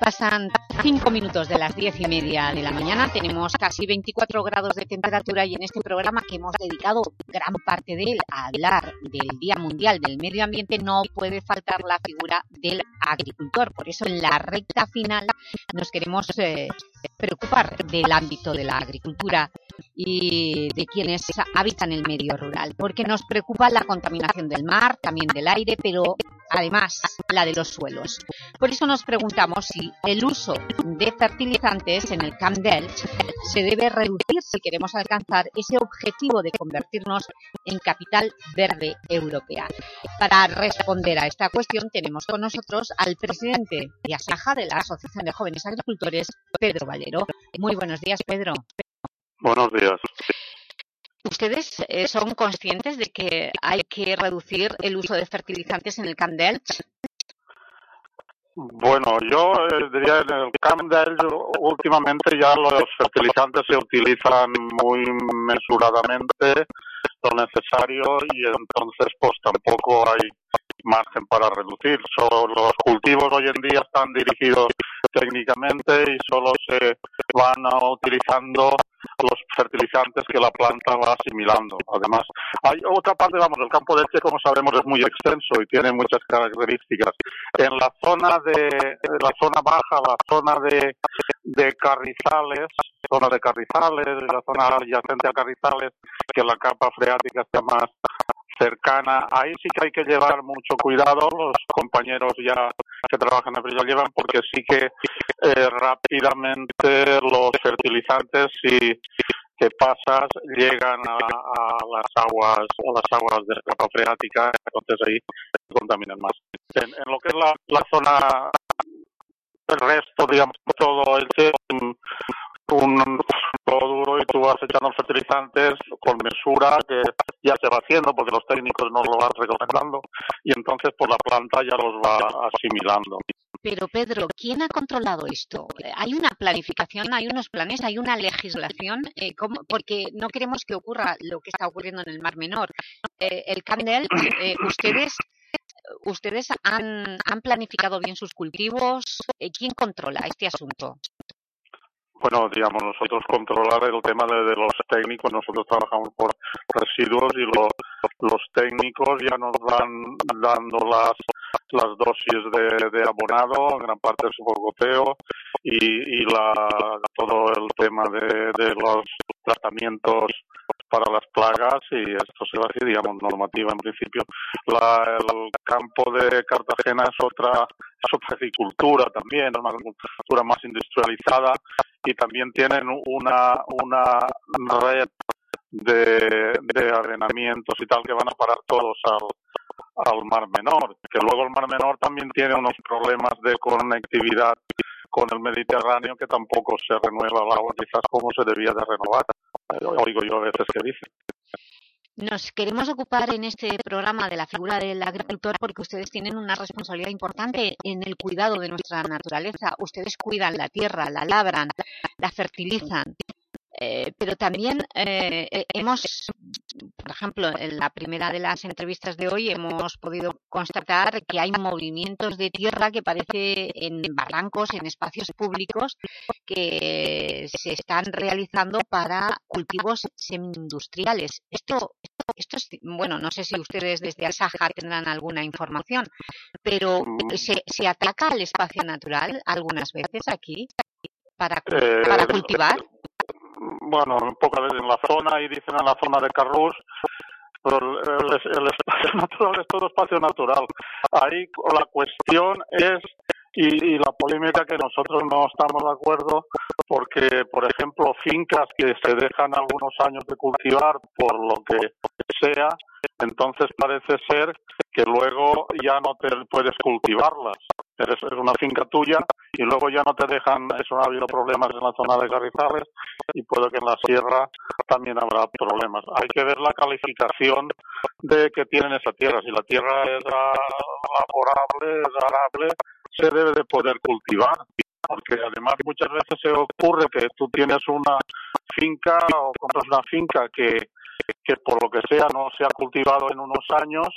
Pasan cinco minutos de las diez y media de la mañana, tenemos casi 24 grados de temperatura y en este programa que hemos dedicado gran parte de él a hablar del Día Mundial del Medio Ambiente no puede faltar la figura del agricultor. Por eso en la recta final nos queremos eh, preocupar del ámbito de la agricultura y de quienes habitan el medio rural, porque nos preocupa la contaminación del mar, también del aire, pero además la de los suelos. Por eso nos preguntamos si el uso de fertilizantes en el Camp Delft se debe reducir si queremos alcanzar ese objetivo de convertirnos en capital verde europea. Para responder a esta cuestión tenemos con nosotros al presidente de Asaja, de la Asociación de Jóvenes Agricultores, Pedro Muy buenos días, Pedro. Buenos días. ¿Ustedes eh, son conscientes de que hay que reducir el uso de fertilizantes en el Camp Delft? Bueno, yo eh, diría en el Camp Delft últimamente ya los fertilizantes se utilizan muy mesuradamente, lo necesario y entonces pues tampoco hay margen para reducir. Solo los cultivos hoy en día están dirigidos técnicamente y solo se van utilizando los fertilizantes que la planta va asimilando. Además, hay otra parte, vamos, el campo de leche, como sabemos, es muy extenso y tiene muchas características. En la zona de, la zona baja, la zona de, de carrizales, zona de carrizales, la zona adyacente a carrizales, que la capa freática está más cercana. Ahí sí que hay que llevar mucho cuidado. Los compañeros ya que trabajan en lo llevan porque sí que eh, rápidamente los fertilizantes si que pasas llegan a, las aguas a las aguas de capa freática entonces ahí contaminan más. En, lo que es la, la zona el resto digamos todo el un todo duro y tú vas echando fertilizantes con mesura que ya se va haciendo porque los técnicos nos lo van recomendando y entonces por la planta ya los va asimilando. Pero Pedro, ¿quién ha controlado esto? ¿Hay una planificación, hay unos planes, hay una legislación? Eh, porque no queremos que ocurra lo que está ocurriendo en el Mar Menor. Eh, el Candel, eh, ustedes ¿Ustedes han, han planificado bien sus cultivos? ¿Quién controla este asunto? Bueno, digamos, nosotros controlar el tema de, los técnicos, nosotros trabajamos por residuos y los, los técnicos ya nos van dando las las dosis de, de abonado, en gran parte es goteo y, y la, todo el tema de, de los tratamientos para las plagas y esto se va a decir, digamos, normativa en principio. La, el campo de Cartagena es otra, es otra agricultura también, es una agricultura más industrializada y también tienen una, una red de, de arenamientos y tal que van a parar todos al, al Mar Menor, que luego el Mar Menor también tiene unos problemas de conectividad con el Mediterráneo que tampoco se renueva el agua quizás como se debía de renovar. Oigo yo a veces que dicen. Nos queremos ocupar en este programa de la figura del agricultor porque ustedes tienen una responsabilidad importante en el cuidado de nuestra naturaleza. Ustedes cuidan la tierra, la labran, la fertilizan. Eh, pero también eh, hemos por ejemplo, en la primera de las entrevistas de hoy hemos podido constatar que hay movimientos de tierra que parece en barrancos, en espacios públicos, que se están realizando para cultivos semi-industriales. Esto, esto es, bueno, no sé si ustedes desde el tendrán alguna información, pero ¿se, se ataca al espacio natural algunas veces aquí para, Eh, para cultivar? Bueno, pocas veces en la zona y dicen en la zona de Carrús, pero el, el- espacio natural es todo espacio natural. Ahí la cuestión es, y, la polémica que nosotros no estamos de acuerdo, porque, por ejemplo, fincas que se dejan algunos años de cultivar por lo que sea, entonces parece ser que luego ya no te puedes cultivarlas. Es una finca tuya y luego ya no te dejan, eso ha habido problemas en la zona de Carrizales y puede que en la sierra también habrá problemas. Hay que ver la calificación de que tienen esa tierra. Si la tierra es laborable, es arable, se debe de poder cultivar. Porque además muchas veces se ocurre que tú tienes una finca o compras una finca que, que por lo que sea no se ha cultivado en unos años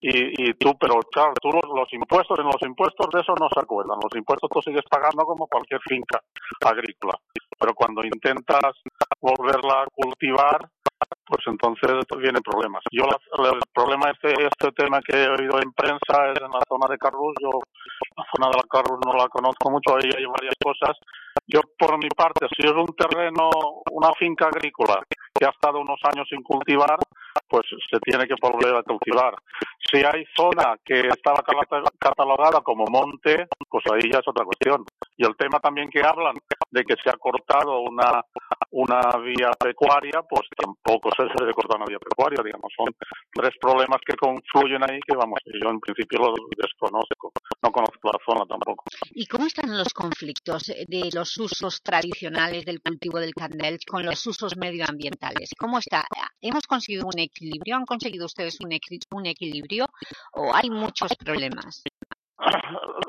y, y tú, pero claro, tú los, los impuestos, en los impuestos de eso no se acuerdan. Los impuestos tú sigues pagando como cualquier finca agrícola. Pero cuando intentas volverla a cultivar, pues entonces vienen problemas. Yo la- el problema este este tema que he oído en prensa es en la zona de Carrus. Yo la zona de la Carrus no la conozco mucho, ahí hay varias cosas. Yo por mi parte, si es un terreno, una finca agrícola que ha estado unos años sin cultivar, pues se tiene que volver a cultivar. Si hay zona que estaba catalogada como monte, pues ahí ya es otra cuestión. Y el tema también que hablan de que se ha cortado una, una vía pecuaria, pues tampoco se debe cortar una vía pecuaria, digamos. Son tres problemas que confluyen ahí que, vamos, yo en principio los desconozco. No conozco la zona tampoco. ¿Y cómo están los conflictos eh, de los usos tradicionales del cultivo del candel con los usos medioambientales? ¿Cómo está? ¿Hemos conseguido un equilibrio? ¿Han conseguido ustedes un, equi- un equilibrio o hay muchos problemas?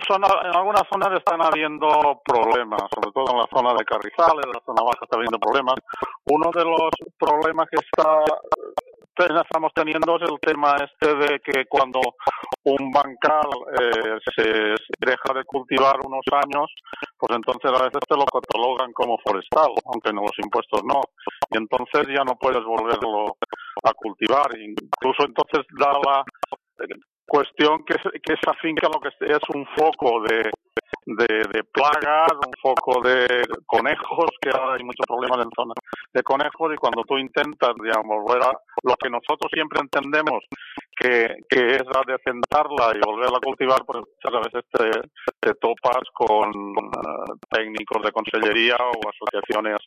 Zona- en algunas zonas están habiendo problemas, sobre todo en la zona de Carrizales, en la zona baja está habiendo problemas. Uno de los problemas que está estamos teniendo es el tema este de que cuando un bancal eh, se deja de cultivar unos años, pues entonces a veces te lo catalogan como forestal, aunque en los impuestos no. Y entonces ya no puedes volverlo a cultivar. Incluso entonces da la cuestión que, que esa finca lo que es un foco de, de, plagas, un foco de conejos, que ahora hay muchos problemas en zona de conejos y cuando tú intentas, digamos, volver a lo que nosotros siempre entendemos que, que es a decentarla y volverla a cultivar, pues muchas veces te, te topas con eh, técnicos de consellería o asociaciones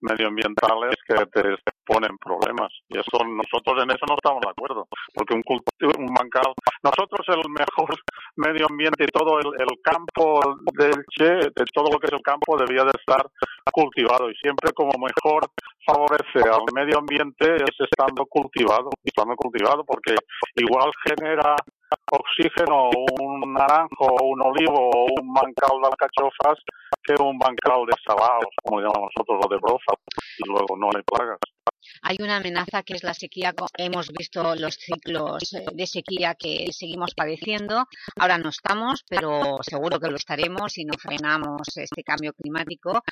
medioambientales que te ponen problemas. Y eso nosotros en eso no estamos de acuerdo, porque un, culti- un bancal, nosotros el mejor medio ambiente y todo el, el campo del Che, de todo lo que es el campo debía de estar cultivado y siempre como mejor favorece al medio ambiente es estando cultivado, estando cultivado porque igual genera oxígeno un naranjo un olivo o un bancal de alcachofas que un bancal de sabaos, como llamamos nosotros, o de broza, y luego no hay plagas. Hay una amenaza que es la sequía. Hemos visto los ciclos eh, de sequía que seguimos padeciendo. Ahora no estamos, pero seguro que lo estaremos si no frenamos este cambio climático.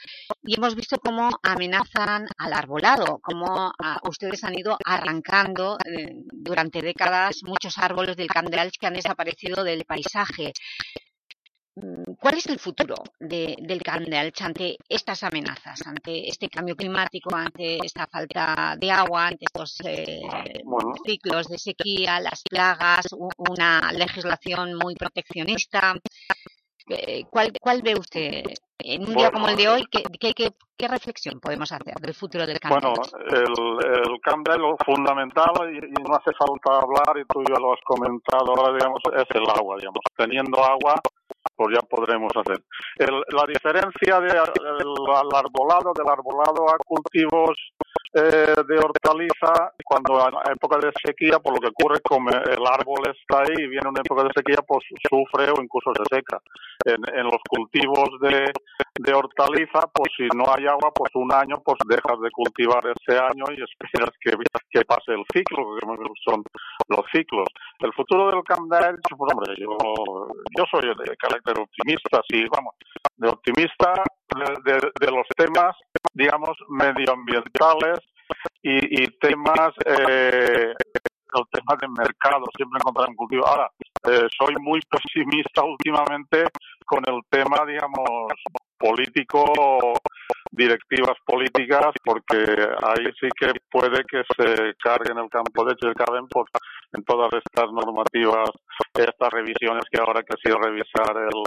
Y hemos visto cómo amenazan al arbolado, cómo ah, ustedes han ido arrancando eh, durante décadas muchos árboles del Candelch que han desaparecido del paisaje. Mm, ¿Cuál es el futuro de, del Candelch ante estas amenazas, ante este cambio climático, ante esta falta de agua, ante estos eh, ciclos de sequía, las plagas, una legislación muy proteccionista? Eh, ¿Cuál, cuál ve usted en un día Bueno, como el de hoy? ¿qué, qué, qué, qué reflexión podemos hacer del futuro del Bueno, Candelch? el, el cambio lo fundamental, y, y no hace falta hablar, y tú ya lo has comentado ahora, digamos, es el agua, digamos. Teniendo agua, pues ya podremos hacer. El- la diferencia del arbolado, del arbolado a cultivos eh, de hortaliza cuando en época de sequía, por lo que ocurre como el árbol está ahí y viene una época de sequía, pues sufre o incluso se seca. En, en los cultivos de, de hortaliza, pues si no hay agua, pues un año, pues dejas de cultivar ese año y esperas que, que pase el ciclo, que son los ciclos. El futuro del Camp de pues hombre, yo, yo soy de carácter optimista, sí, vamos, de optimista de, los temas, digamos, medioambientales y, y temas eh, los temas de mercado, siempre encontrar un cultivo. Ahora, eh, soy muy pesimista últimamente con el tema, digamos, político, directivas políticas, porque ahí sí que puede que se carguen el campo de hecho, caben por, en todas estas normativas, estas revisiones que ahora que sí revisar el,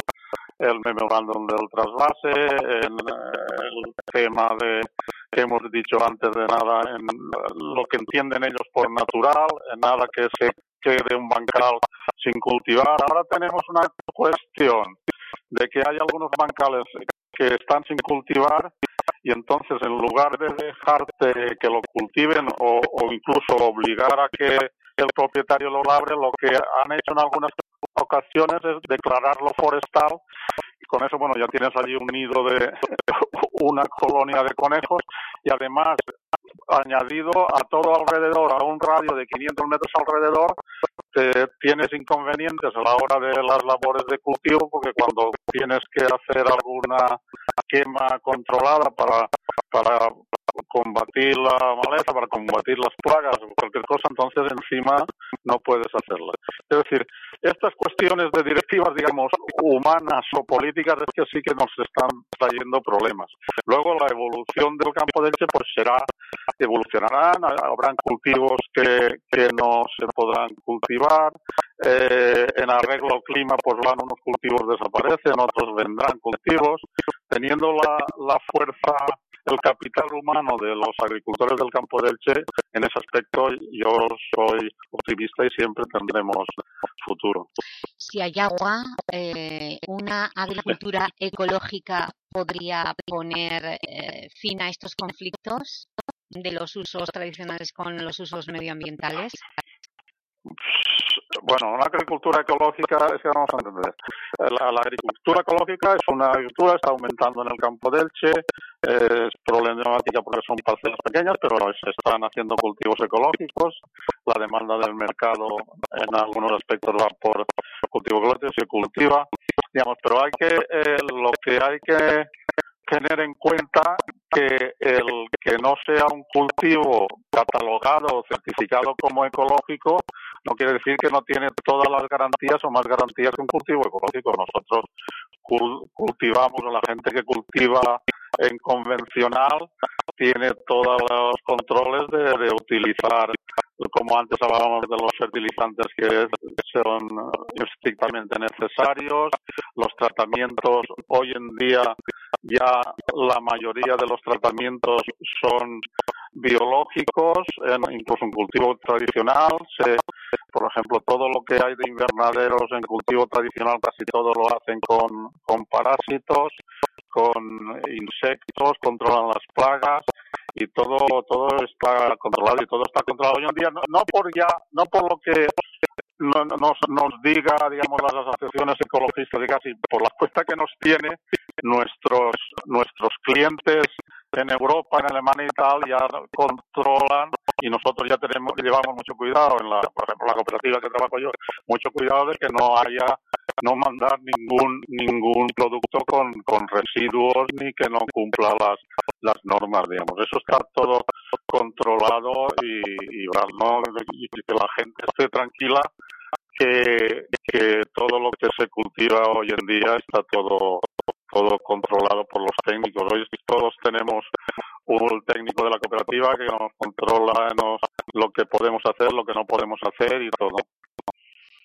el memorándum del trasvase, en el tema de hemos dicho antes de nada, en lo que entienden ellos por natural, en nada que se quede un bancal sin cultivar. Ahora tenemos una cuestión de que hay algunos bancales que están sin cultivar y entonces en lugar de dejarte que lo cultiven o, o incluso obligar a que el propietario lo labre, lo que han hecho en algunas ocasiones es declararlo forestal. Y con eso, bueno, ya tienes allí un nido de una colonia de conejos. Y además añadido a todo alrededor, a un radio de 500 metros alrededor, te tienes inconvenientes a la hora de las labores de cultivo porque cuando tienes que hacer alguna quema controlada para, para combatir la maleza, para combatir las plagas o cualquier cosa, entonces encima no puedes hacerla. Es decir, estas cuestiones de directivas, digamos, humanas o políticas es que sí que nos están trayendo problemas. Luego la evolución del campo de leche pues será, evolucionarán, habrán cultivos que, que no se podrán cultivar, eh, en arreglo al clima pues van unos cultivos desaparecen, otros vendrán cultivos, teniendo la, la fuerza el capital humano de los agricultores del campo del Che, en ese aspecto yo soy optimista y siempre tendremos futuro. Si hay agua, eh, una agricultura ecológica podría poner eh, fin a estos conflictos de los usos tradicionales con los usos medioambientales. Bueno, una agricultura ecológica, es que vamos a entender. La, la agricultura ecológica es una agricultura, está aumentando en el campo del Che, es problemática porque son parcelas pequeñas, pero se están haciendo cultivos ecológicos. La demanda del mercado en algunos aspectos va por cultivo ecológico, se cultiva, digamos, pero hay que, eh, lo que hay que tener en cuenta que el que no sea un cultivo catalogado o certificado como ecológico no quiere decir que no tiene todas las garantías o más garantías que un cultivo ecológico. Nosotros cultivamos, la gente que cultiva en convencional tiene todos los controles de, de utilizar, como antes hablábamos de los fertilizantes que son estrictamente necesarios, los tratamientos hoy en día ya la mayoría de los tratamientos son biológicos, incluso en cultivo tradicional, se, por ejemplo, todo lo que hay de invernaderos en cultivo tradicional, casi todo lo hacen con, con parásitos, con insectos, controlan las plagas y todo todo está controlado y todo está controlado. Hoy en día no, no por ya no por lo que no, nos, nos diga digamos las asociaciones ecologistas de casi por la cuesta que nos tiene nuestros nuestros clientes en Europa, en Alemania y tal, ya controlan y nosotros ya tenemos, llevamos mucho cuidado en la, por ejemplo, la cooperativa que trabajo yo, mucho cuidado de que no haya, no mandar ningún, ningún producto con, con residuos ni que no cumpla las, las normas, digamos. Eso está todo controlado y, que la gente esté tranquila que, todo lo que se cultiva hoy en día está todo todo controlado por los técnicos. Hoy todos tenemos un técnico de la cooperativa que nos controla lo que podemos hacer, lo que no podemos hacer y todo.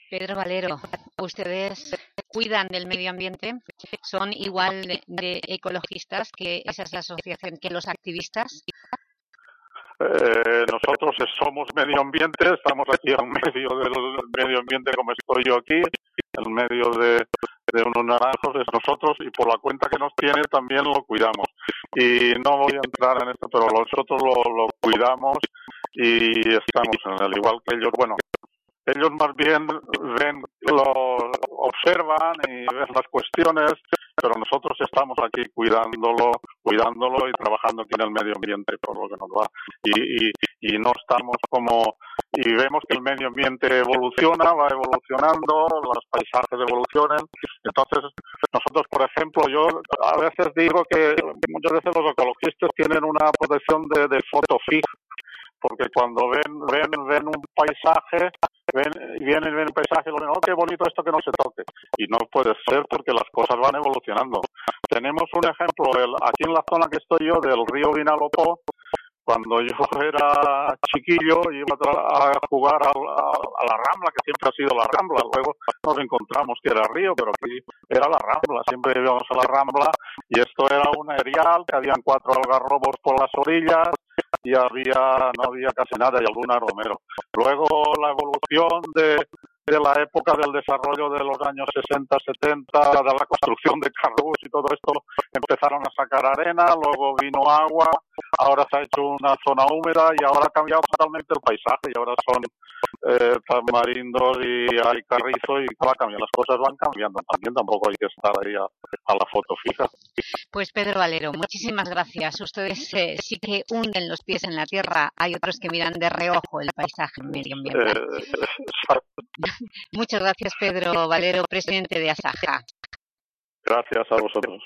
Pedro Valero, ustedes cuidan del medio ambiente, son igual de, de ecologistas que esa es la asociación que los activistas. Eh, nosotros somos medio ambiente, estamos aquí en medio del medio ambiente como estoy yo aquí, en medio de, unos naranjos es nosotros y por la cuenta que nos tiene también lo cuidamos. y no voy a entrar en esto, pero nosotros lo, lo cuidamos y estamos en el igual que ellos. Bueno, ellos más bien ven, lo observan y ven las cuestiones, pero nosotros estamos aquí cuidándolo, cuidándolo y trabajando aquí en el medio ambiente por lo que nos va. Y, y, y no estamos como y vemos que el medio ambiente evoluciona, va evolucionando, los paisajes evolucionan. Entonces, nosotros, por ejemplo, yo a veces digo que muchas veces los ecologistas tienen una protección de, de foto fija, porque cuando ven, ven, ven un paisaje, ven, vienen, ven paisaje y lo ven, oh, qué bonito esto que no se toque. Y no puede ser porque las cosas van evolucionando. Tenemos un ejemplo, el, aquí en la zona que estoy yo, del río Vinalopó, cuando yo era chiquillo iba a, jugar a, la Rambla, que siempre ha sido la Rambla. Luego nos encontramos que era Río, pero aquí era la Rambla. Siempre íbamos a la Rambla y esto era un erial, que habían cuatro algarrobos por las orillas y había no había casi nada y alguna romero. Luego la evolución de, de la época del desarrollo de los años 60, 70, de la construcción de carros y todo esto, empezaron a sacar arena, luego vino agua, ahora se ha hecho una zona húmeda y ahora ha cambiado totalmente el paisaje y ahora son eh, tamarindos y hay carrizo y va cambiando, las cosas van cambiando, también tampoco hay que estar ahí a, a la foto fija. Pues Pedro Valero, muchísimas gracias. Ustedes eh, sí que hunden los pies en la tierra, hay otros que miran de reojo el paisaje medioambiental. Eh, Muchas gracias, Pedro Valero, presidente de Asaja. Gracias a vosotros.